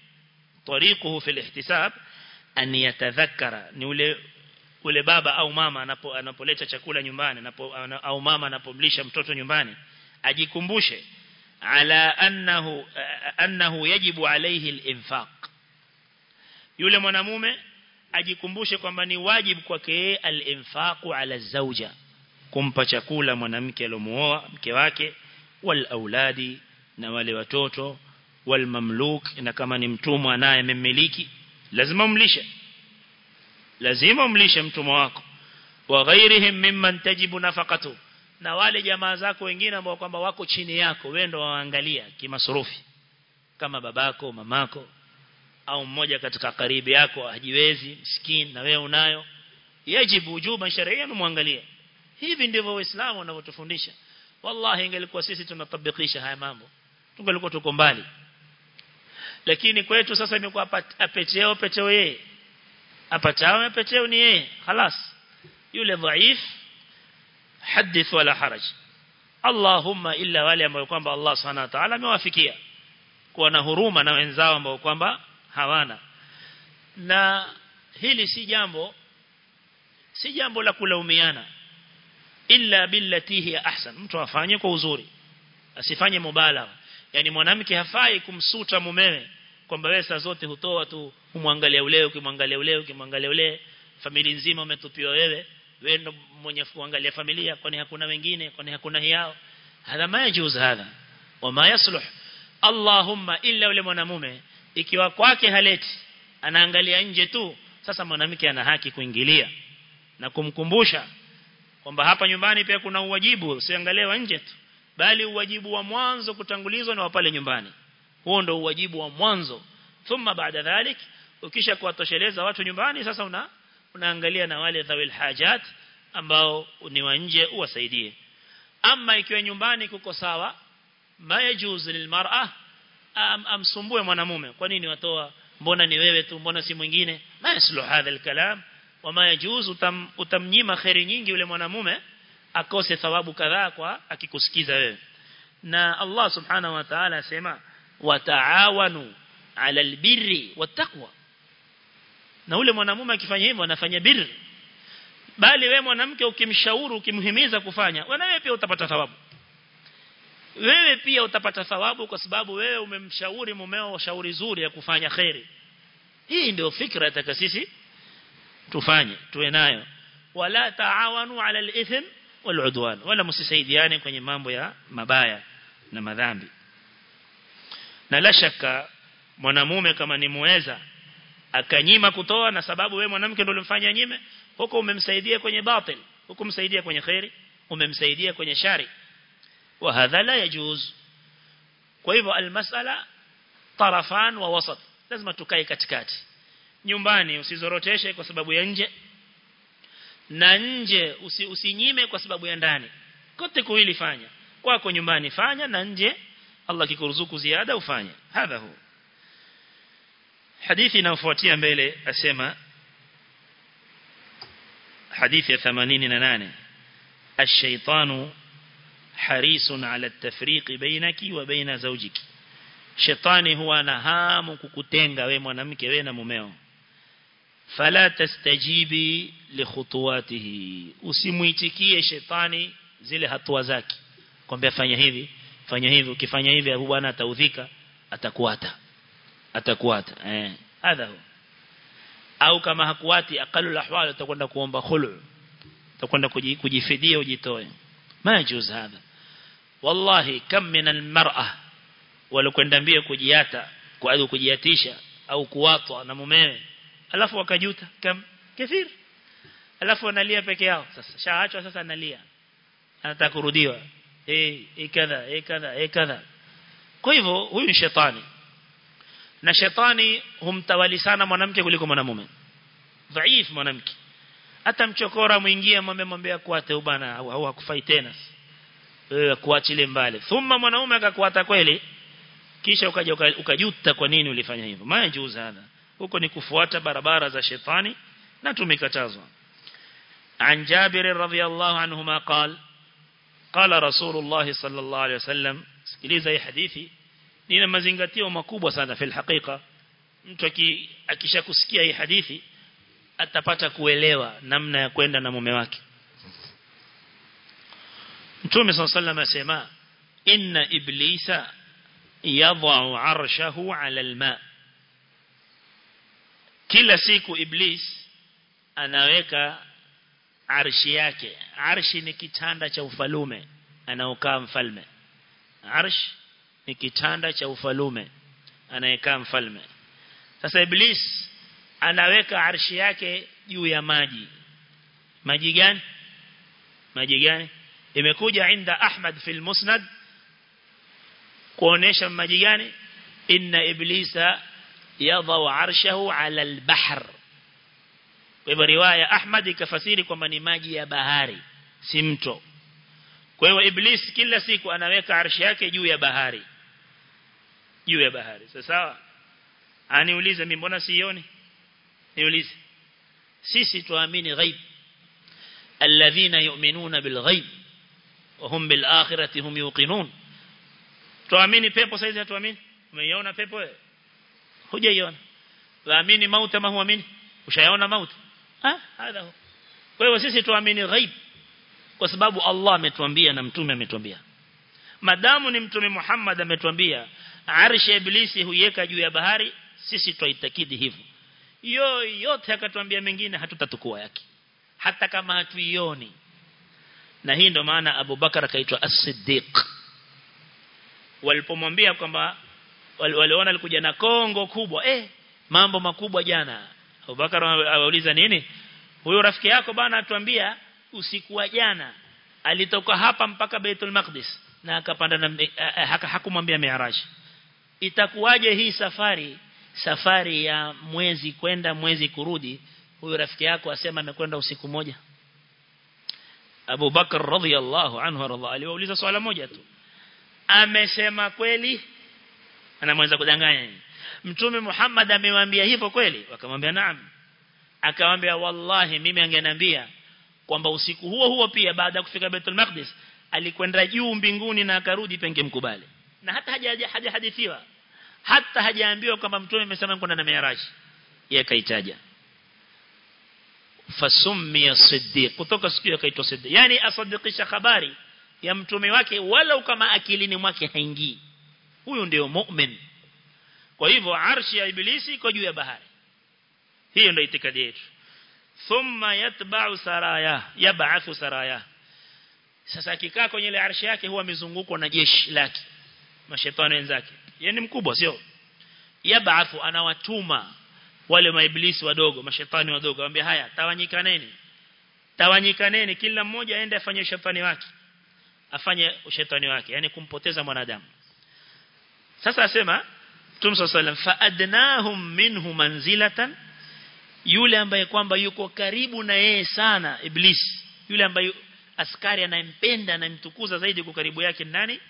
S1: tariquhu fil ihtisab an yatadhakkara ni ule ule baba au mama anapo anapoleta chakula nyumbani anapo au mama anapomlisha mtoto nyumbani ajikumbushe ala annahu annahu yajibu alayhi al-infaq. Yule mwanamume ajikumbushe kwamba ni wajibu kwake al-infaqu ala zauja kumpa chakula mwanamke aliyomuoa mke wake wal auladi na wale watoto wal mamluk na kama ni mtumwa naye memiliki lazima umlishe lazima umlishe mtumwa wako. Wa ghairihim mimman tajibu nafaqatu. Na wale jamaa zako wengine ambao kwamba wako chini yako wewe ndo waangalia kimasrufi. Kama babako mamako au mmoja katika karibu yako hajiwezi msikini na wewe unayo. Yajibu ujuba sharia muangalie hivi ndivyo waislamu wanavyotufundisha. Wallahi ingelikuwa sisi tunatabikisha haya mambo tungelikuwa tuko mbali. Lakini kwetu sasa imekuwa apeteo peteo yeye apatao apeteo ni yeye خلاص yule dhaif hadith wala haraj Allahumma illa wale ambao kwamba Allah Subhanahu wa ta'ala amewafikia kuwa na huruma na wenzao ambao kwamba hawana na hili si jambo si jambo la kulaumiana illa billati hiya ahsan mtu afanye kwa uzuri asifanye mubalagha yani mwanamke hafai kumsuta mumewe kwamba wewe saa zote hutoa tu umwangalia ule ukimwangalia ule ukimwangalia ule familia nzima umetupiwa wewe wewe ndo mwenye kuangalia familia kwani hakuna wengine kwani hakuna hiao. Hadha ma yajuz hadha wama yasluh. Allahumma illa ule mwanamume ikiwa kwake haleti anaangalia nje tu sasa mwanamke ana haki kuingilia. Na kumkumbusha kwamba hapa nyumbani pia kuna uwajibu usiangalie nje tu bali uwajibu wa mwanzo kutangulizwa na wa pale nyumbani huo ndio uwajibu wa mwanzo. Thumma baada dhalik ukisha kuwatosheleza watu nyumbani sasa una unaangalia na wale dhawil hajat ambao ni wa nje uwasaidie. Ama ikiwa nyumbani kuko sawa ma yajuz lilmar'a am, amsumbue mwanamume. Kwa nini watoa mbona ni wewe tu mbona si mwingine? Ma yaslu hadha alkalam wama yajuz utam, utamnyima khairi nyingi yule mwanamume akose thawabu kadhaa kwa akikusikiza wewe. Na Allah subhanahu wa ta'ala asema wataawanu ala albirri wattaqwa. Na ule mwanamume akifanya hivyo anafanya birri bali wewe mwanamke ukimshauri ukimhimiza kufanya wewe pia utapata thawabu. Wewe pia utapata thawabu kwa sababu wewe umemshauri mumeo shauri zuri ya kufanya khairi hii ndio fikra taka sisi tufanye tuwe nayo. Wala taawanu ala al-ithm wal-udwan. Wala msisaidiane kwenye mambo ya mabaya na madhambi na la shaka mwanamume kama ni muweza akanyima kutoa na sababu wewe mwanamke ndio ulimfanya nyime huko umemsaidia kwenye batil huko umsaidia kwenye khairi umemsaidia kwenye shari. Wa hadha la yajuz. Kwa hivyo almasala tarafan wa wasat. Lazima tukae katikati. Nyumbani usizoroteshe kwa sababu ya nje na nje usi, usinyime kwa sababu ya ndani. Kote kuili fanya. Kwako nyumbani fanya na nje Allah kikuruzuku ziada ufanye hadha hu hadithi inayofuatia mbele asema hadithi ya 88 الشيطان حريص على التفريق بينك وبين زوجك shetani huwa na hamu kukutenga we mwanamke we na mumeo fala tastajibi li khutuwatihi usimuitikie shetani zile hatua zake kwambia fanya hivi fanya hivi ukifanya hivi huyu bwana ataudhika atakuata atakuata eh. Hadha au kama hakuati aqalul ahwal utakwenda kuomba khulu utakwenda kujifidia ujitoe. Majuz hadha? Wallahi kam min almar'a walikwenda mbio kujiata kwa ajili kujiatisha au kuwatwa na mumewe alafu wakajuta kam kathir alafu analia peke yao. Sasa shaachwa sasa analia. Anataka kurudiwa eh eh kadha e kadha e kwa hivyo huyu ni shetani. Na shetani humtawali sana mwanamke kuliko mwanamume. Dhaifu mwanamke. Hata mchokora mwingie mwambie mwambie akuate bwana au hakufai tena. Wewe kuachile mbali. Thumma mwanaume akakuata kweli kisha ukaja ukajuta kwa nini ulifanya hivyo. Majuzu hapa huko ni kufuata barabara za shetani na tumekatazwa. An Jabir radhiyallahu anhuma qala qala rasulullah sallallahu alaihi wasallam sikiliza hii hadithi ina mazingatio makubwa sana fil haqiqa. Mtu akishakusikia hii hadithi atapata kuelewa namna ya kwenda na mume wake. Mtume sallallahu asema inna iblisa yadha'u 'arshahu 'ala al-ma. Kila siku iblis anaweka arshi yake. Arshi ni kitanda cha ufalume anaokaa mfalme. Arsh ni kitanda cha ufalume anayekaa mfalme. Sasa iblis anaweka arshi yake juu ya maji. Maji gani? Maji gani? Imekuja inda Ahmad fil Musnad kuonesha maji gani? Inna iblisa yadhau arshahu ala al-bahr kwa hivyo riwaya Ahmad ikafasiri kwamba ni maji ya bahari si mto. Kwa hiyo iblis kila siku anaweka arshi yake juu ya bahari. Juu ya bahari. Sasa sawa? Aniulize mimi mbona sioni? Niulize. Sisi tuamini ghaib. Alladhina yu'minuna bil ghaib wa hum bil akhirati hum yuqinun. Tuamini pepo saizi tuamini umeiona pepo wewe? Hujaiona. Waamini mauti ama huamini? Mauti hu kwa hiyo sisi tuamini ghaib kwa sababu Allah ametuambia na mtume ametuambia. Madamu ni mtume Muhammad ametuambia arshi ya iblisi huiweka juu ya bahari sisi tuitakidi hivyo. Yoyote akatuambia mengine hatutatukua yake. Hata kama hatuioni. Na hii ndo maana Abu Bakar akaitwa As-Siddiq. Walipomwambia kwamba waliona alikuja na kongo kubwa. Eh mambo makubwa jana Abu anauliza awauliza nini? Huyo rafiki yako bana atuambia usiku wa jana alitoka hapa mpaka Baitul Maqdis na akapanda na hakumwambia Mi'raj. Itakuwaje hii safari? Safari ya mwezi kwenda mwezi kurudi huyo rafiki yako asema amekwenda usiku moja Abu Bakar radhiyallahu anhu radha aliwauliza swala moja tu. Amesema kweli? Anamweza kudanganya Mtume Muhammad amemwambia hivyo kweli? Wakamwambia naam. Akamwambia wallahi mimi angeniambia kwamba usiku huo huo pia baada ya kufika Baitul Maqdis alikwenda juu mbinguni na akarudi penge mkubali. Na hata haja hajahadithiwa hata hajaambiwa kwamba mtume amesema kwenda na Mi'raj. Yeye kaitaja fasummiya siddiq. Kutoka siku ya kaitwa siddiq. Yani asadikisha habari ya mtume wake wala kama akilini mwake haingii. Huyu ndio mu'min kwa hivyo arshi ya ibilisi iko juu ya bahari. Hiyo ndio itikadi yetu. Thumma yatba'u saraya yab'athu saraya. Sasa akikaa kwenye ile arshi yake huwa amezungukwa na jeshi lake mashetani wenzake. Yeye ni mkubwa sio? Yab'athu anawatuma wale maiblisi wadogo mashetani wadogo. Anambia haya tawanyikaneni. Tawanyikaneni kila mmoja aende afanye shetani wake. Afanye ushetani wake yani kumpoteza mwanadamu. Sasa asema Mtume sallam fa adnahum minhu manzilatan yule ambaye kwamba yuko karibu na yeye sana iblis yule ambaye askari anayempenda anamtukuza zaidi kwa karibu yake nani?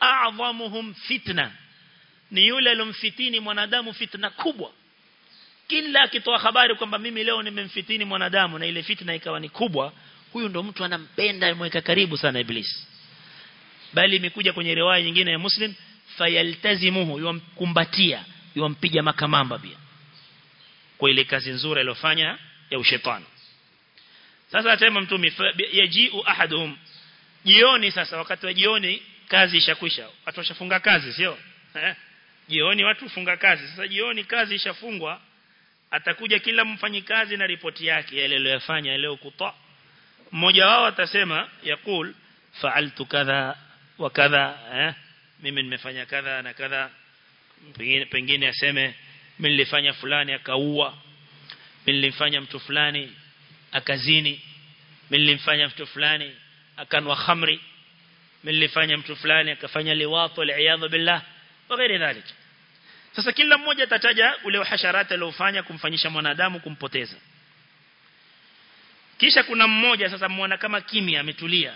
S1: A'dhamuhum fitna ni yule alomfitini mwanadamu fitna kubwa. Kila akitoa habari kwamba mimi leo nimemfitini mwanadamu na ile fitna ikawa ni kubwa huyu ndo mtu anampenda amweka karibu sana iblis. Bali imekuja kwenye riwaya nyingine ya muslim fayaltazimuhu yumkumbatia yumpiga makamamba pia. Kwa ile kazi nzuri aliyofanya ya ushetani. Sasa atema mtume yajiu ahaduhum. Jioni sasa wakati wa jioni kazi ishakwisha. Watu washafunga kazi sio? Eh? Jioni watu funga kazi. Sasa jioni kazi ishafungwa atakuja kila mfanyikazi na ripoti yake yale aliyofanya leo kutoa mmoja wao atasema yaqul fa'altu kadha wa kadha eh mimi nimefanya kadha na kadha. Pengine pengine aseme mimi nilifanya fulani akaua. Mimi nilimfanya mtu fulani akazini. Mimi nilimfanya mtu fulani akanwa khamri. Mimi nilifanya mtu fulani akafanya liwato wal billah wa ghairi dhalik. Sasa kila mmoja atataja ule hasharati aliofanya kumfanyisha mwanadamu kumpoteza. Kisha kuna mmoja sasa muona kama kimya ametulia.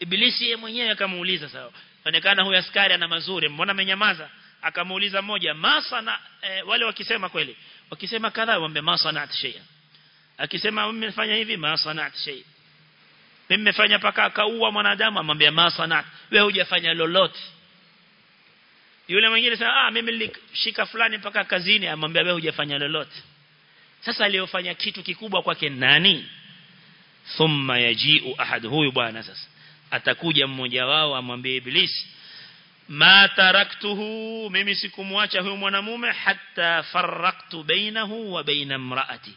S1: Ibilisi yeye mwenyewe akamuuliza sawa onekana huyu askari ana mazuri. Mbona amenyamaza? Akamuuliza mmoja masana e, wale wakisema kweli wakisema kadha wambe masanat shay'a akisema mimi nimefanya hivi? Masanat shay'a mimi nimefanya paka akaua mwanadamu? Amwambia masanat wewe hujafanya lolote. Yule mwingine sasa ah mimi nilishika fulani mpaka kazini. Amwambia wewe hujafanya lolote. Sasa aliyofanya kitu kikubwa kwake nani? Thumma yajiu ahad. Huyu bwana sasa atakuja mmoja wao amwambie ibilisi ma taraktuhu mimi sikumwacha huyo mwanamume hatta farraqtu bainahu wa baina imraati.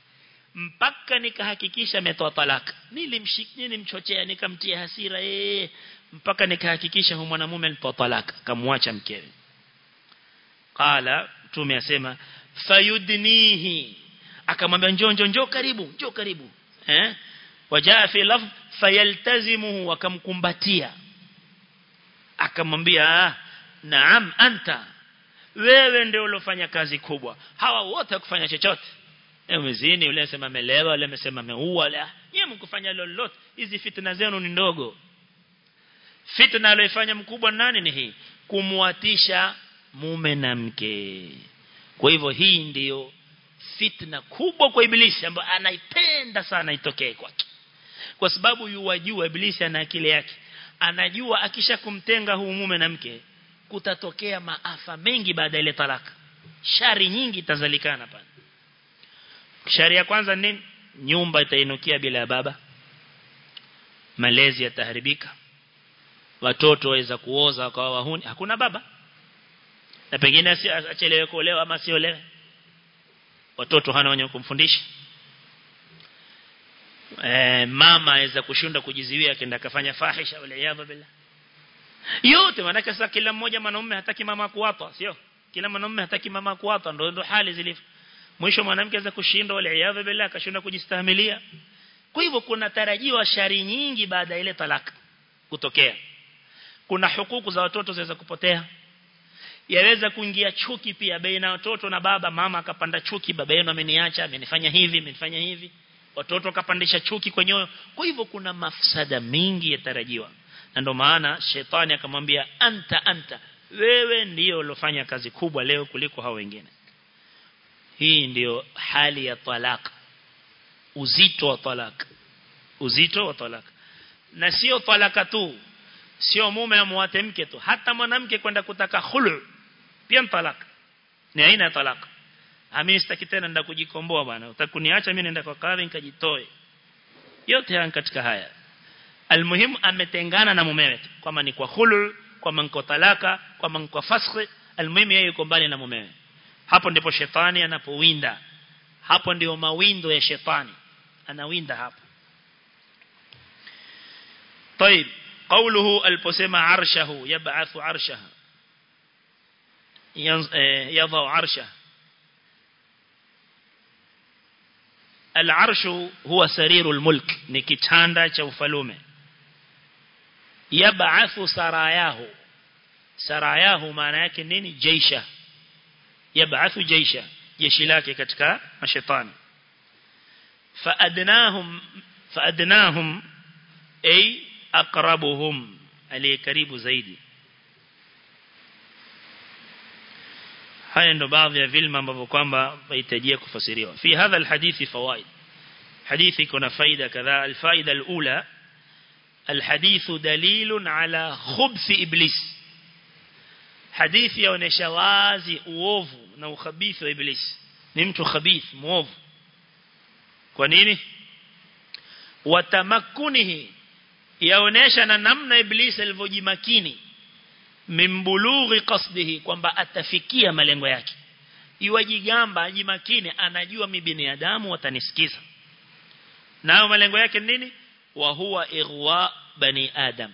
S1: Mpaka nikahakikisha ametoa talaka nilimshikia nilimchochea nikamtia hasira yeye mpaka nikahakikisha huyo mwanamume alitoa talaka kamwacha mkewe. Qala mtume asema fayudnihi. Akamwambia njoo njoo njoo karibu njoo karibu eh wajaa fi lafz fayaltazimuhu akamkumbatia. Akamwambia naam anta. Wewe ndio uliofanya kazi kubwa. Hawa wote kufanya chochote. Mzini yule anasema amelewa yule amesema ameua la. Yeye mkufanya lolote. Hizi fitna zenu ni ndogo. Fitna aliyofanya mkubwa nani ni hii? Kumwatisha mume na mke. Kwa hivyo hii ndiyo fitna kubwa kwa ibilisi ambayo anaipenda sana itokee kwake kwa sababu yuwajua iblisi ana akili yake. Anajua akisha kumtenga huu mume na mke kutatokea maafa mengi baada ile talaka. Shari nyingi itazalikana pale. Shari ya kwanza nini? Nyumba itainukia bila ya baba. Malezi yataharibika. Watoto waweza kuoza kwa wahuni. Hakuna baba. Na pengine achelewe kuolewa ama siolewe watoto hana wenye kumfundisha e, mama aweza kushinda kujiziwia akaenda kafanya fahisha wala yaba billah. Yote maana sasa kila mmoja mwanaume hataki mama kuwapa sio? Kila mwanaume hataki mama kuwapa ndio ndio hali zilivyo. Mwisho mwanamke aweza kushinda wala yaba billah akashinda kujistahimilia. Kwa hivyo kuna tarajiwa shari nyingi baada ile talaka kutokea. Kuna hukuku za watoto zaweza kupotea. Yaweza kuingia chuki pia baina watoto na baba. Mama akapanda chuki baba yenu ameniacha amenifanya hivi amenifanya hivi watoto wakapandisha chuki kwenye kwa hivyo kuna mafsada mingi yatarajiwa. Na ndio maana shetani akamwambia anta anta. Wewe ndio ulofanya kazi kubwa leo kuliko hao wengine. Hii ndiyo hali ya talaka uzito wa talaka uzito wa talaka na sio talaka tu. Sio mume amwate mke tu. Hata mwanamke kwenda kutaka khulu. Pia talaka ni aina ya talaka mimi sitaki tena nenda kujikomboa bwana utakuniacha mimi nenda kwa kadhi nikajitoe yote haya katika haya almuhimu ametengana na mumewe kama ni kwa khulu kama ni kwa talaka kama ni kwa fasakh almuhimu yeye yuko mbali na mumewe hapo ndipo shetani anapowinda hapo ndio mawindo ya shetani anawinda hapo طيب قوله البسمة عرشه يبعث عرشه يضع عرشه العرش هو سرير الملك نكتاندا شوفلوم يبعث سراياه. سراياه مانايك نين جيشة. يبعث جيشة يشلاك كتكا الشيطان فأدناهم فأدناهم أي أقربهم عليه كريب زيدي. haya ndo baadhi ya vilma ambavyo kwamba yahitajia kufasiriwa fi hadha alhadithi fawaid hadithi kuna faida kadhaa alfaida alula الحديث دليل على خبث إبليس حديث يونيشا wazi uovu na ukhabithi wa iblis ni mtu khabith muovu kwa nini watamakkunihi yaonesha na namna iblis alivyojimakini mimbulughi qasdihi kwamba atafikia malengo yake. Iwajigamba ajimakini anajua mi binadamu watanisikiza. Nao malengo yake nini? Wa huwa igwa bani adam.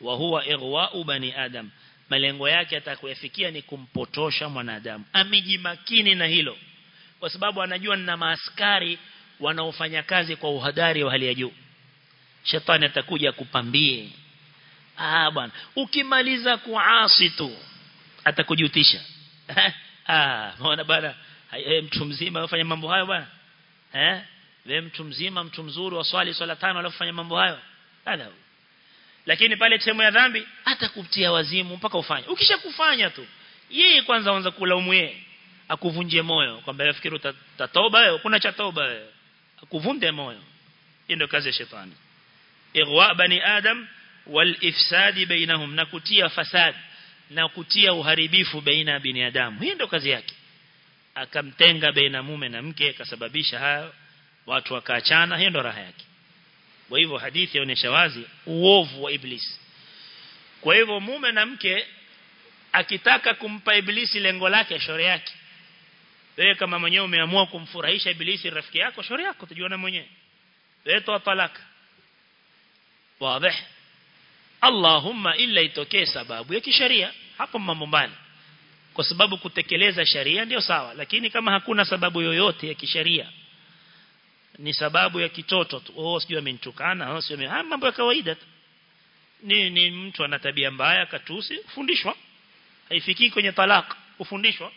S1: Wa huwa igwa bani adam. Malengo yake atakuyafikia ni kumpotosha mwanadamu. Amejimakini na hilo kwa sababu anajua na maaskari wanaofanya kazi kwa uhadari wa hali ya juu. Shetani atakuja kupambie ah bwana. Ukimaliza kuasi tu atakujutisha. Ah maana bwana? Mtu mzima afanya mambo hayo bwana? Eh? Wewe mtu mzima mtu mzuri wa swali swala tano alafu fanya mambo hayo? Ala. Lakini pale sehemu ya dhambi atakutia wazimu mpaka ufanye. Ukishakufanya tu yeye kwanza anza kulaumu yeye. Akuvunje moyo kwamba yafikiri utatoba wewe. Kuna cha toba wewe. Akuvunde moyo. Hiyo ndio kazi ya shetani. Igwa bani adam wal ifsadi bainahum na kutia fasad na kutia uharibifu baina ya binadamu. Hii ndo kazi yake. Akamtenga baina mume na mke akasababisha hayo watu wakaachana hiyo ndo raha yake. Kwa hivyo hadithi inaonyesha wazi uovu wa iblis. Kwa hivyo mume na mke akitaka kumpa iblisi lengo lake shore yake. Wewe kama mwenyewe umeamua kumfurahisha iblisi rafiki yako shauri yako utajiona mwenyewe. Wewe toa talaka. Wazi Allahumma illa itokee sababu ya kisheria. Hapo mambo mbali. Kwa sababu kutekeleza sharia ndio sawa lakini kama hakuna sababu yoyote ya kisheria ni sababu ya kitoto tu. Oh sijui amenitukana oh sio mambo ya kawaida tu. Ni, ni mtu ana tabia mbaya katusi ufundishwa haifiki kwenye talaka ufundishwa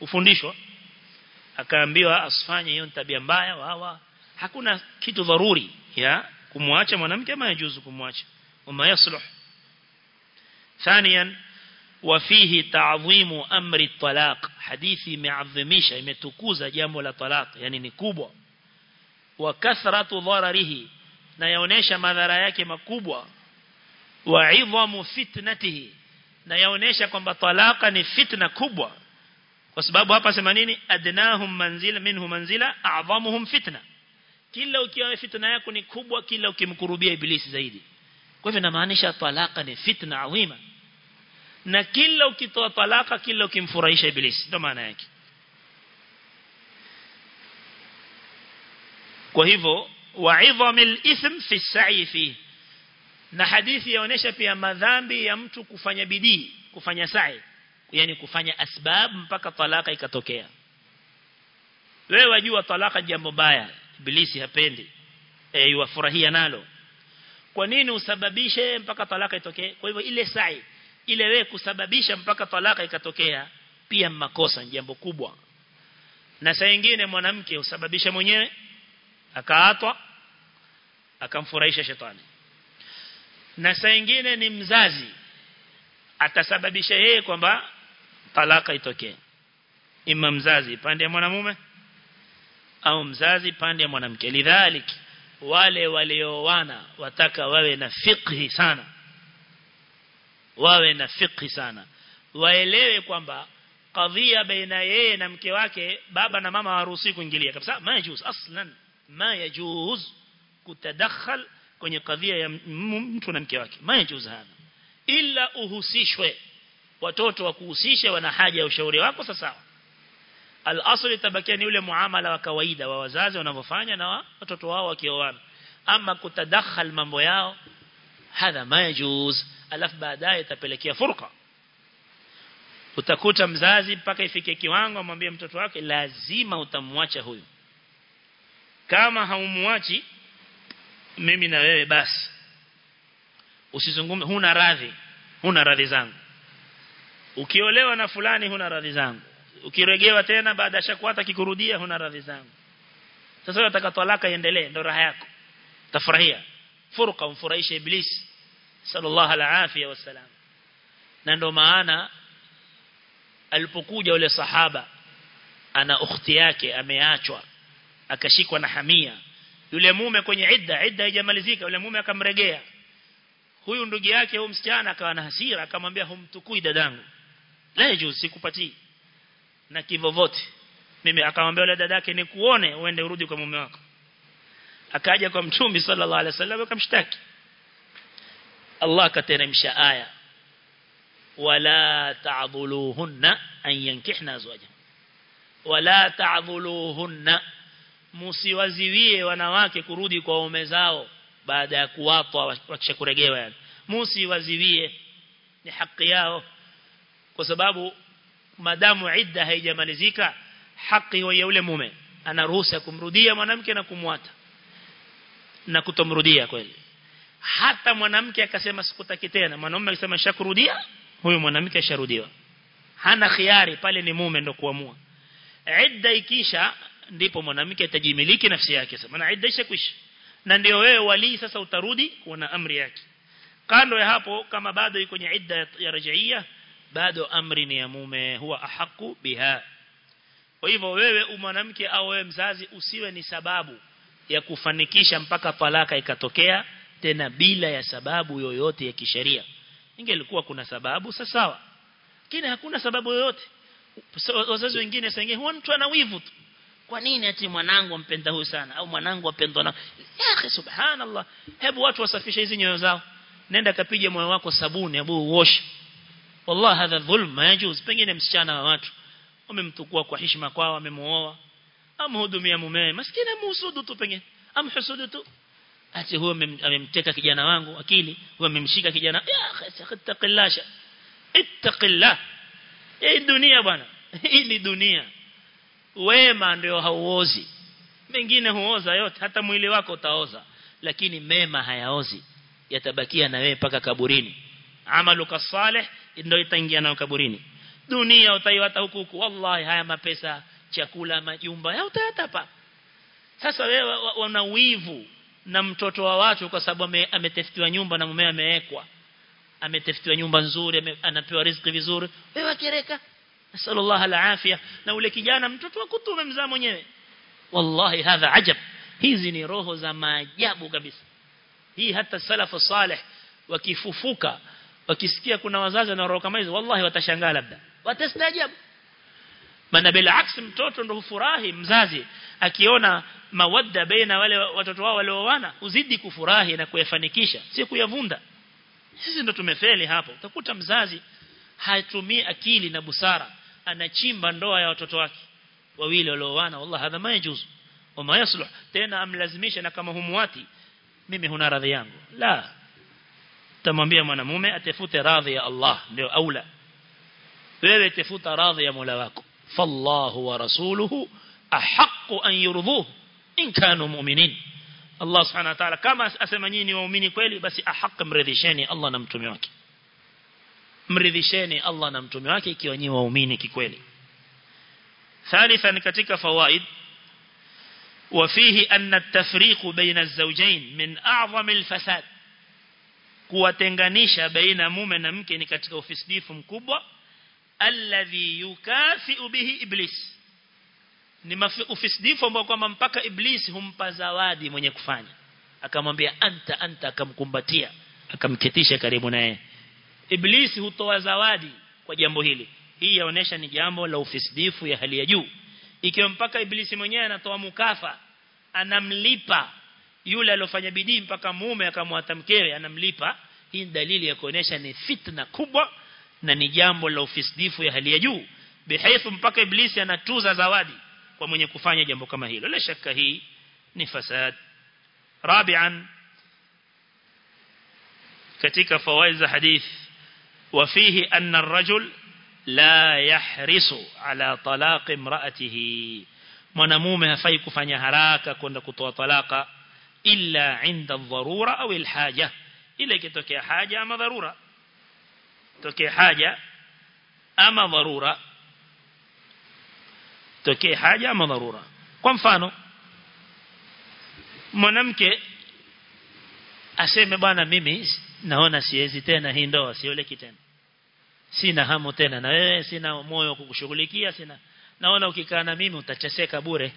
S1: ufundishwa akaambiwa asifanye hiyo tabia mbaya wawa. Hakuna kitu dharuri ya kumwacha mwanamke ama yajuzu kumwacha وما يصلح. ثانيا وفيه تعظيم أمر الطلاق. حديث معظميشة يمتكوز جامل طلاق يعني نكوب وكثرة ضرره. نيونيش مذراياك مكوب وعظم فتنته. نيونيش كم طلاق نفتن كوب وسبابها سمانين أدناهم منزل منه منزل أعظمهم فتنة. كلا وكيو فتنة يكون كوب وكلا وكي مكروبية إبليس زيدي. Kwa hivyo inamaanisha talaka ni fitna adhima na kila ukitoa talaka kila ukimfurahisha ibilisi ndio maana yake. Kwa hivyo wa'idhamil ithm fi sa'i fi. Na hadithi yaonesha pia madhambi ya mtu kufanya bidii kufanya sa'i. Yani kufanya asbab mpaka talaka ikatokea. Wewe wajua talaka jambo baya ibilisi hapendi. Eh yuwafurahia nalo kwa nini usababishe mpaka talaka itokee? Kwa hivyo ile sa'i ile wewe kusababisha mpaka talaka ikatokea pia makosa jambo kubwa. Na saa nyingine mwanamke usababisha mwenyewe akaatwa akamfurahisha shetani. Na saa nyingine ni mzazi atasababisha yeye kwamba talaka itokee. Ima mzazi pande ya mwanamume au mzazi pande ya mwanamke. Lidhalik wale walioana wataka wawe na fiqhi sana. Wawe na fiqhi sana. Waelewe kwamba kadhia baina yeye na mke wake baba na mama haruhusi kuingilia kabisa. Ma yajuz aslan ma yajuz kutadakhal kwenye kadhia ya mtu na mke wake. Ma yajuz hana. Ila uhusishwe. Watoto wakuhusishe wana haja ya ushauri wako sasa al-asli tabakia ni ule muamala wa kawaida wa wazazi wanavyofanya na watoto wao wakioana. Ama kutadakhal mambo yao hadha majuz alafu baadaye itapelekea furqa. Utakuta mzazi mpaka ifike kiwango amwambie mtoto wake lazima utamwacha huyu. Kama haumwachi mimi na wewe basi. Usizungume huna radhi. Huna radhi zangu. Ukiolewa na fulani huna radhi zangu ukiregewa tena baada ya shakwata kikurudia huna radhi zangu. Sasa unataka talaka iendelee ndo raha yako. Tafurahia furqa umfurahisha iblis. Sallallahu alaihi wasallam na ndo maana alipokuja yule sahaba ana ukhti yake ameachwa akashikwa na hamia. Yule mume kwenye idda idda haijamalizika yule mume akamregea. Huyu ndugu yake huyu msichana akawa na hasira akamwambia humtukui dadangu. La yajuz sikupatii na kivovote mimi akamwambia yule dadake ni kuone uende urudi kwa mume wako. Akaja kwa mtume sallallahu alaihi wasallam akamshtaki. Allah akateremsha aya wala ta'dhuluhunna an yankihna azwajahum wala ta'dhuluhunna musiwaziwie wanawake kurudi kwa ume zao baada ya kuwapwa wakishakuregewa yani. Musiwaziwie ni haki yao. Kwa sababu madamu idda haijamalizika haki wa yule mume. Anaruhusa kumrudia mwanamke na kumwata na kutomrudia kweli. Hata mwanamke akasema sikutaki tena. Mwanamume akisema shakurudia? Huyo mwanamke asharudiwa. Hana khiari pale ni mume ndo kuamua. Idda ikisha ndipo mwanamke atajimiliki nafsi yake. Sasa maana idda ishakwisha. Na ndio wewe wali sasa utarudi kuna amri yake. Kando ya hapo kama bado iko kwenye idda ya rajaia bado amri ni ya mume huwa ahaku biha. Kwa hivyo wewe mwanamke au wewe mzazi usiwe ni sababu ya kufanikisha mpaka talaka ikatokea tena bila ya sababu yoyote ya kisheria. Ingelikuwa kuna sababu sawa. Lakini hakuna sababu yoyote. Wazazi wengine sasa huwa mtu ana wivu tu. Kwa nini ati mwanangu ampenda huyu sana? Au mwanangu apendwa na ya subhanallah. Hebu watu wasafishe hizi nyoyo zao. Nenda kapige moyo wako sabuni hebu uoshe wallahi hadha dhulm yajuz pengine msichana wa watu wamemtukua kwa heshima kwao wamemuoa amhudumia mumewe. Maskini amhusudu tu pengine amhusudu tu. Ati huyo amemteka kijana wangu akili huyo amemshika kijana. Ya akhi ittaqillah hii dunia bwana hii ni dunia. Wema ndio hauozi. Mengine huoza yote hata mwili wako utaoza. Lakini mema hayaozi yatabakia na wewe paka kaburini amaluka salih ndio itaingia nayo kaburini. Dunia utaiwata huku huku wallahi haya mapesa chakula majumba ya utayatapa sasa wewe una wivu na mtoto wa watu kwa sababu ametestiwa nyumba na mume amewekwa ametestiwa nyumba nzuri anapewa riziki vizuri. Wewe kireka sallallahu alafia na ule kijana mtoto wa kutume mzaa mwenyewe. Wallahi hadha ajab. Hizi ni roho za maajabu kabisa. Hii hata salafu salih wakifufuka wakisikia kuna wazazi na roho kama hizo wallahi watashangaa labda. Watastaajabu. Maana bila aksi mtoto ndo hufurahi mzazi. Akiona mawadda baina wale watoto wao walioana uzidi kufurahi na kuyafanikisha. Si kuyavunda. Sisi ndo tumefeli hapo. Utakuta mzazi hatumii akili na busara. Anachimba ndoa ya watoto wake. Wawili walioana wallahi hadha majuzu wama yasluh tena amlazimisha na kama humwati mimi huna radhi yangu. La tamwambia mwanamume atafute radhi ya Allah ndio aula wewe tafuta radhi ya Mola wako fallahu wa rasuluhu ahaqqu an yurduhu in kanu mu'minin Allah subhanahu wa ta'ala kama asema nyinyi ni waumini kweli basi ahaq mridhisheni Allah na mtume wake mridhisheni Allah na mtume wake ikiwa nyinyi waumini kikweli ثالثا katika fawaid وفيه أن التفريق بين الزوجين من أعظم الفساد kuwatenganisha baina mume na mke ni katika ufisdifu mkubwa. Alladhi yukafiu bihi iblis. Ni ufisdifu ambao kwamba mpaka iblis humpa zawadi mwenye kufanya. Akamwambia anta anta akamkumbatia akamketisha karibu naye. Iblis hutoa zawadi kwa jambo hili. Hii yaonesha ni jambo la ufisdifu ya hali ya juu. Ikiwa mpaka iblisi mwenyewe anatoa mukafa anamlipa yule aliyofanya bidii mpaka mume akamwata mkewe anamlipa hii ni dalili ya kuonesha ni fitna kubwa na ni jambo la ufisdifu ya hali ya juu bihaithu mpaka iblisi anatuza zawadi kwa mwenye kufanya jambo kama hilo la shaka hii ni fasad rabi'an katika fawaid za hadith وفيه أن الرجل لا يحرص على طلاق امرأته mwanamume hafai kufanya haraka kwenda kutoa talaka illa inda dharura au alhaja ila ikitokea haja ama dharura توكي haja ama dharura توكي haja ama dharura kwa mfano mwanamke aseme bwana mimi naona siwezi tena hii ndoa sioleki tena sina hamu tena na wewe sina moyo kukushughulikia sina naona ukikaa na mimi utacheseka bure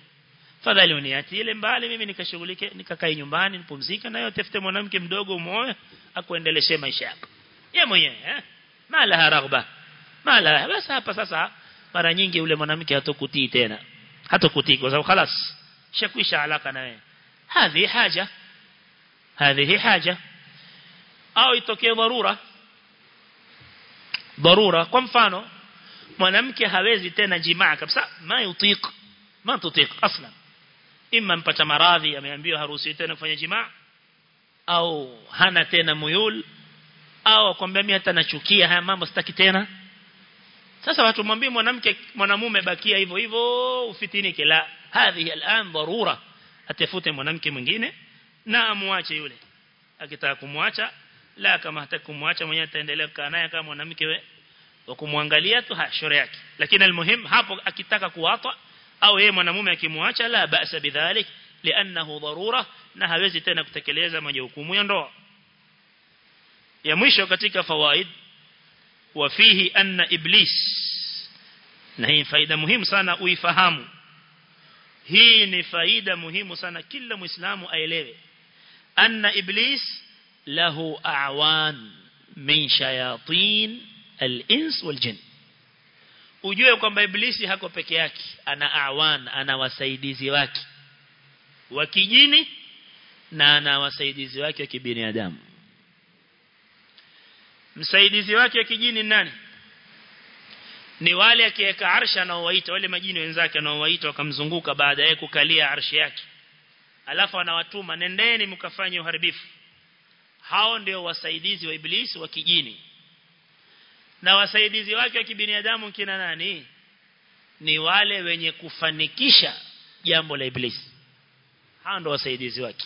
S1: fadhali uniatie ile mbali mimi nikashughulike nikakae nyumbani nipumzike na yote tafute mwanamke mdogo muoe akuendeleshe maisha yako yeye mwenyewe eh mala raghba mala basi hapa sasa mara nyingi ule mwanamke hatokutii tena hatokutii kwa sababu خلاص shakwisha alaka na wewe hadhi haja hadhi haja au itokee dharura dharura kwa mfano mwanamke hawezi tena jimaa kabisa ma yutiq ma tutiq aslan imma mpata maradhi ameambiwa harusi tena kufanya jimaa au hana tena muyul au akwambia mimi hata nachukia haya mambo sitaki tena. Sasa watu mwambie mwanamke mwanamume bakia hivyo hivyo ufitinike. La hadhi al'an dharura atafute mwanamke mwingine na amwache yule. Akitaka kumwacha la kama hataki kumwacha mwenyewe ataendelea kukaa naye kama mwanamke wa kumwangalia tu ha yake. Lakini almuhim hapo akitaka kuwapa au yeye mwanamume akimwacha la ba'sa bidhalik li'annahu dharura na hawezi tena kutekeleza majukumu ya ndoa. Ya mwisho katika fawaid wafihi anna iblis na hii faida muhimu sana uifahamu. Hii ni faida muhimu sana kila muislamu aelewe. Anna iblis lahu a'wan min shayatin al-ins wal jinn ujue kwamba iblisi hako peke yake ana awan ana wasaidizi wake. Wa kijini na ana wasaidizi wake wa kibinadamu. Msaidizi wake wa kijini nani? Ni wale akiweka arsha anaowaita wale majini wenzake anaowaita wakamzunguka baada ya kukalia arshi yake. Alafu anawatuma nendeni mkafanye uharibifu. Hao ndio wasaidizi wa iblisi wa kijini na wasaidizi wake wa kibinadamu kina nani? Ni wale wenye kufanikisha jambo la iblisi. Hao ndo wasaidizi wake.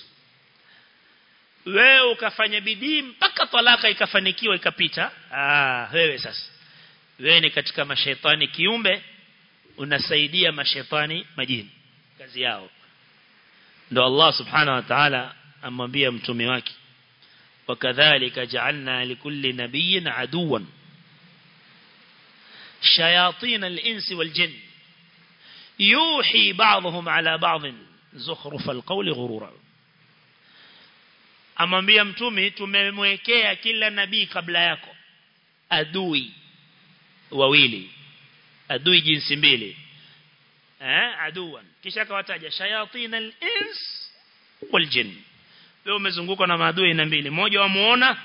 S1: Wewe ukafanya bidii mpaka talaka ikafanikiwa ikapita. Ah wewe sasa. Wewe ni katika mashaitani kiumbe unasaidia mashaitani majini. Kazi yao. Ndo Allah subhanahu wa ta'ala amwambia mtume wake wakadhalika ja'alna likulli nabiyyin aduwan shayatin al-insi wal-jinn yuhi ba'dhum ala ba'd zukhruf al-qawli ghurura amwambia mtume tumemwekea kila nabii kabla yako adui wawili adui jinsi mbili eh aduan kisha akawataja shayatin al-ins wal-jinn wewe umezungukwa na maadui na mbili mmoja wamuona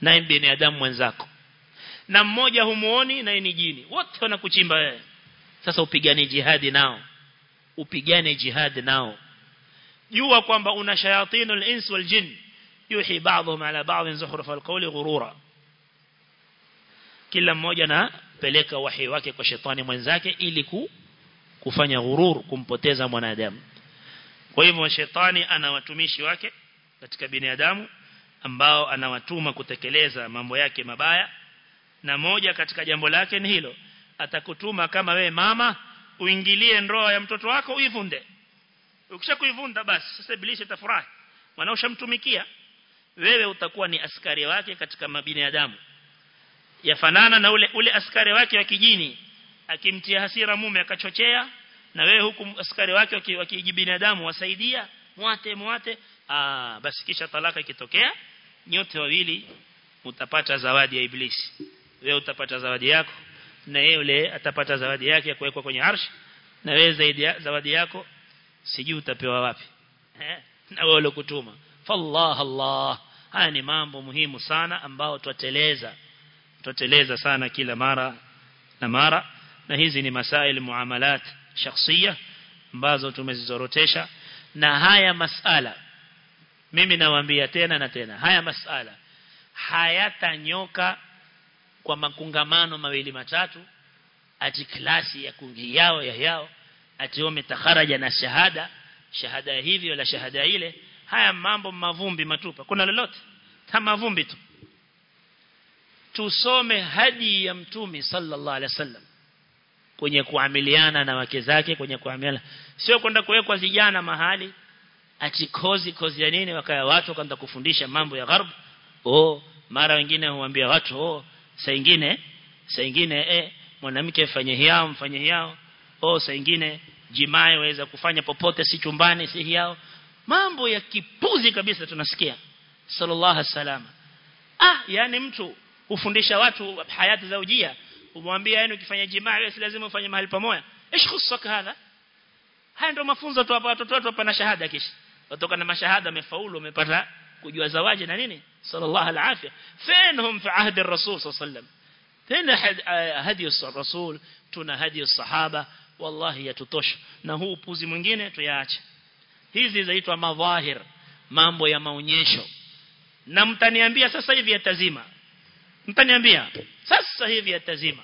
S1: na binadamu mwenzako na mmoja humuoni na ni jini. Wote wanakuchimba wewe. Sasa upigane jihadi nao. Upigane jihadi nao. Jua kwamba una shayatinul ins wal jin yuhi ba'dhum ala ba'd zukhruf al-qawli ghurura. Kila mmoja na peleka wahi wake kwa shetani mwenzake ili ku, kufanya ghurur kumpoteza mwanadamu. Kwa hivyo shetani ana watumishi wake katika binadamu ambao anawatuma kutekeleza mambo yake mabaya na moja katika jambo lake ni hilo. Atakutuma kama we mama uingilie ndoa ya mtoto wako uivunde. Ukishakuivunda basi sasa ibilisi atafurahi. Maana ushamtumikia. Wewe utakuwa ni askari wake katika mabinadamu yafanana na ule ule askari wake wa kijini. Akimtia hasira mume akachochea na wewe huku askari wake wa kijibinadamu wasaidia mwate mwate. Ah basi kisha talaka ikitokea nyote wawili utapata zawadi ya iblisi wewe utapata zawadi yako. Na yeye yule atapata zawadi yake ya kuwekwa kwenye arshi. Na wewe zaidi ya zawadi yako sijui utapewa wapi. Eh? Na wewe ulokutuma. Fallah allah haya ni mambo muhimu sana ambao twateleza. Twateleza sana kila mara na mara. Na hizi ni masail muamalat shakhsia ambazo tumezizorotesha. Na haya masala mimi nawaambia tena na tena haya masala hayatanyoka kwa makungamano mawili matatu ati klasi ya kundi yao ya yao ati wametakharaja na shahada shahada hivi wala shahada ile haya mambo mavumbi matupa. Kuna lolote? Kama mavumbi tu. Tusome hadi ya mtume sallallahu alaihi wasallam kwenye kuamiliana na wake zake kwenye kuamiliana. Sio kwenda kuwekwa vijana mahali ati kozi kozi ya nini wakaya watu kwenda kufundisha mambo ya gharb. Oh mara wengine huambia watu oh saingine saingine eh mwanamke fanye hiao mfanye hiao. Oh saingine jimae waweza kufanya popote si chumbani si hiao. Mambo ya kipuzi kabisa tunasikia. Sallallahu alaihi wasallam ah yani mtu hufundisha watu hayati za ujia. Umwambia yani ukifanya jimae wewe lazima ufanye mahali pamoja. Ishkhusak hadha. Haya ndio mafunzo tu hapa watoto wetu hapa na shahada kisha. Watoka na mashahada wamefaulu wamepata kujua zawaji na nini? Sallallahu alafia fainhum fi ahdi ar-rasul sallallahu tena eh, hadi rasul tuna hadi sahaba wallahi yatutosha. Na huu upuzi mwingine tuyaache. Hizi zaitwa madhahir mambo ya maonyesho. Na mtaniambia sasa hivi yatazima. Mtaniambia sasa hivi yatazima.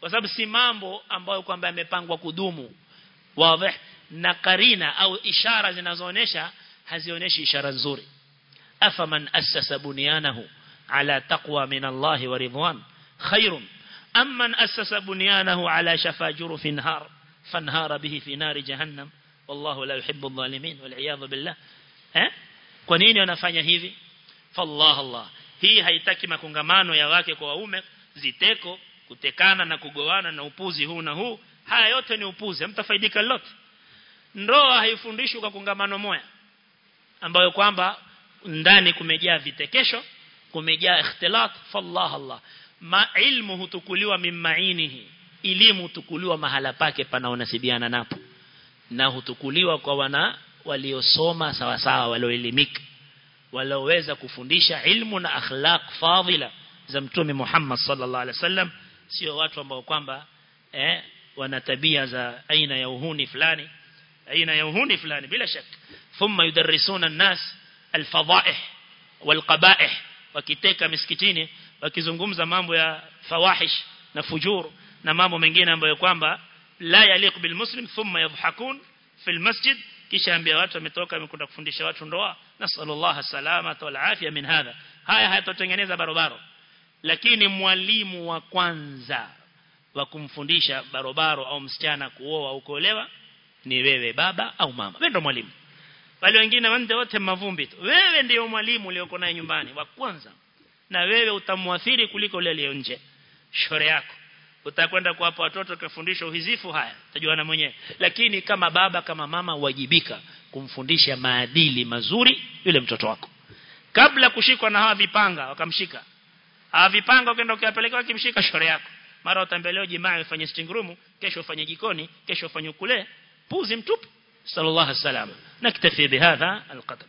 S1: Kwa sababu si mambo ambayo kwamba yamepangwa kudumu. Wazi na karina au ishara zinazoonesha hazionyeshi ishara nzuri afaman assasa bunyanahu ala taqwa min Allah wa ridwan khairun amman assasa bunyanahu ala shafa jurufin har fanhara bihi fi nari jahannam wallahu la yuhibbu adh-dhalimin wal iyad billah eh kwa nini wanafanya hivi? fallah Allah hii haitaki makongamano ya wake kwa waume ziteko kutekana na kugowana na upuzi huu na huu. Haya yote ni upuzi hamtafaidika lolote. Ndoa haifundishwi kwa kongamano moja ambayo kwamba ndani kumejaa vitekesho kumejaa ikhtilat fallah Allah. Ma ilmu hutukuliwa mimmainihi elimu hutukuliwa mahala pake panaonasibiana napo. Na hutukuliwa kwa wana waliosoma sawa sawa walioelimika. Walioweza kufundisha ilmu na akhlaq fadila za mtume Muhammad sallallahu alaihi wasallam. Sio watu ambao kwamba eh wana tabia za aina ya uhuni fulani aina ya uhuni fulani bila shaka. Thumma yudarrisuna an-nas al-fadha'ih wal-qaba'ih wakiteka misikitini wakizungumza mambo ya fawahish na fujur na mambo mengine ambayo kwamba la yaliq bil muslim thumma yadhhakun fil masjid kisha ambia watu ametoka amekuta kufundisha watu ndoa nasallallahu salama wal afia min hadha. Haya hayatotengeneza barobaro. Lakini mwalimu wa kwanza wa kumfundisha barobaro au msichana kuoa au kuolewa ni wewe baba au mama. Wewe ndo mwalimu wale wengine wande wote mavumbi tu. Wewe ndio mwalimu ulioko naye nyumbani wa kwanza. Na wewe utamwathiri kuliko yule aliye nje. Shore yako. Utakwenda kuwapa watoto kufundisha uhizifu haya. Utajuana mwenyewe. Lakini kama baba kama mama wajibika kumfundisha maadili mazuri yule mtoto wako. Kabla kushikwa na hawa vipanga wakamshika. Hawa vipanga ukaenda ukiyapeleka wakimshika shore yako. Mara utambeleo jimaa ufanye sitting room kesho ufanye jikoni kesho ufanye kule puzi mtupu sallallahu alaihi wasallam naktafi bihadha alqadr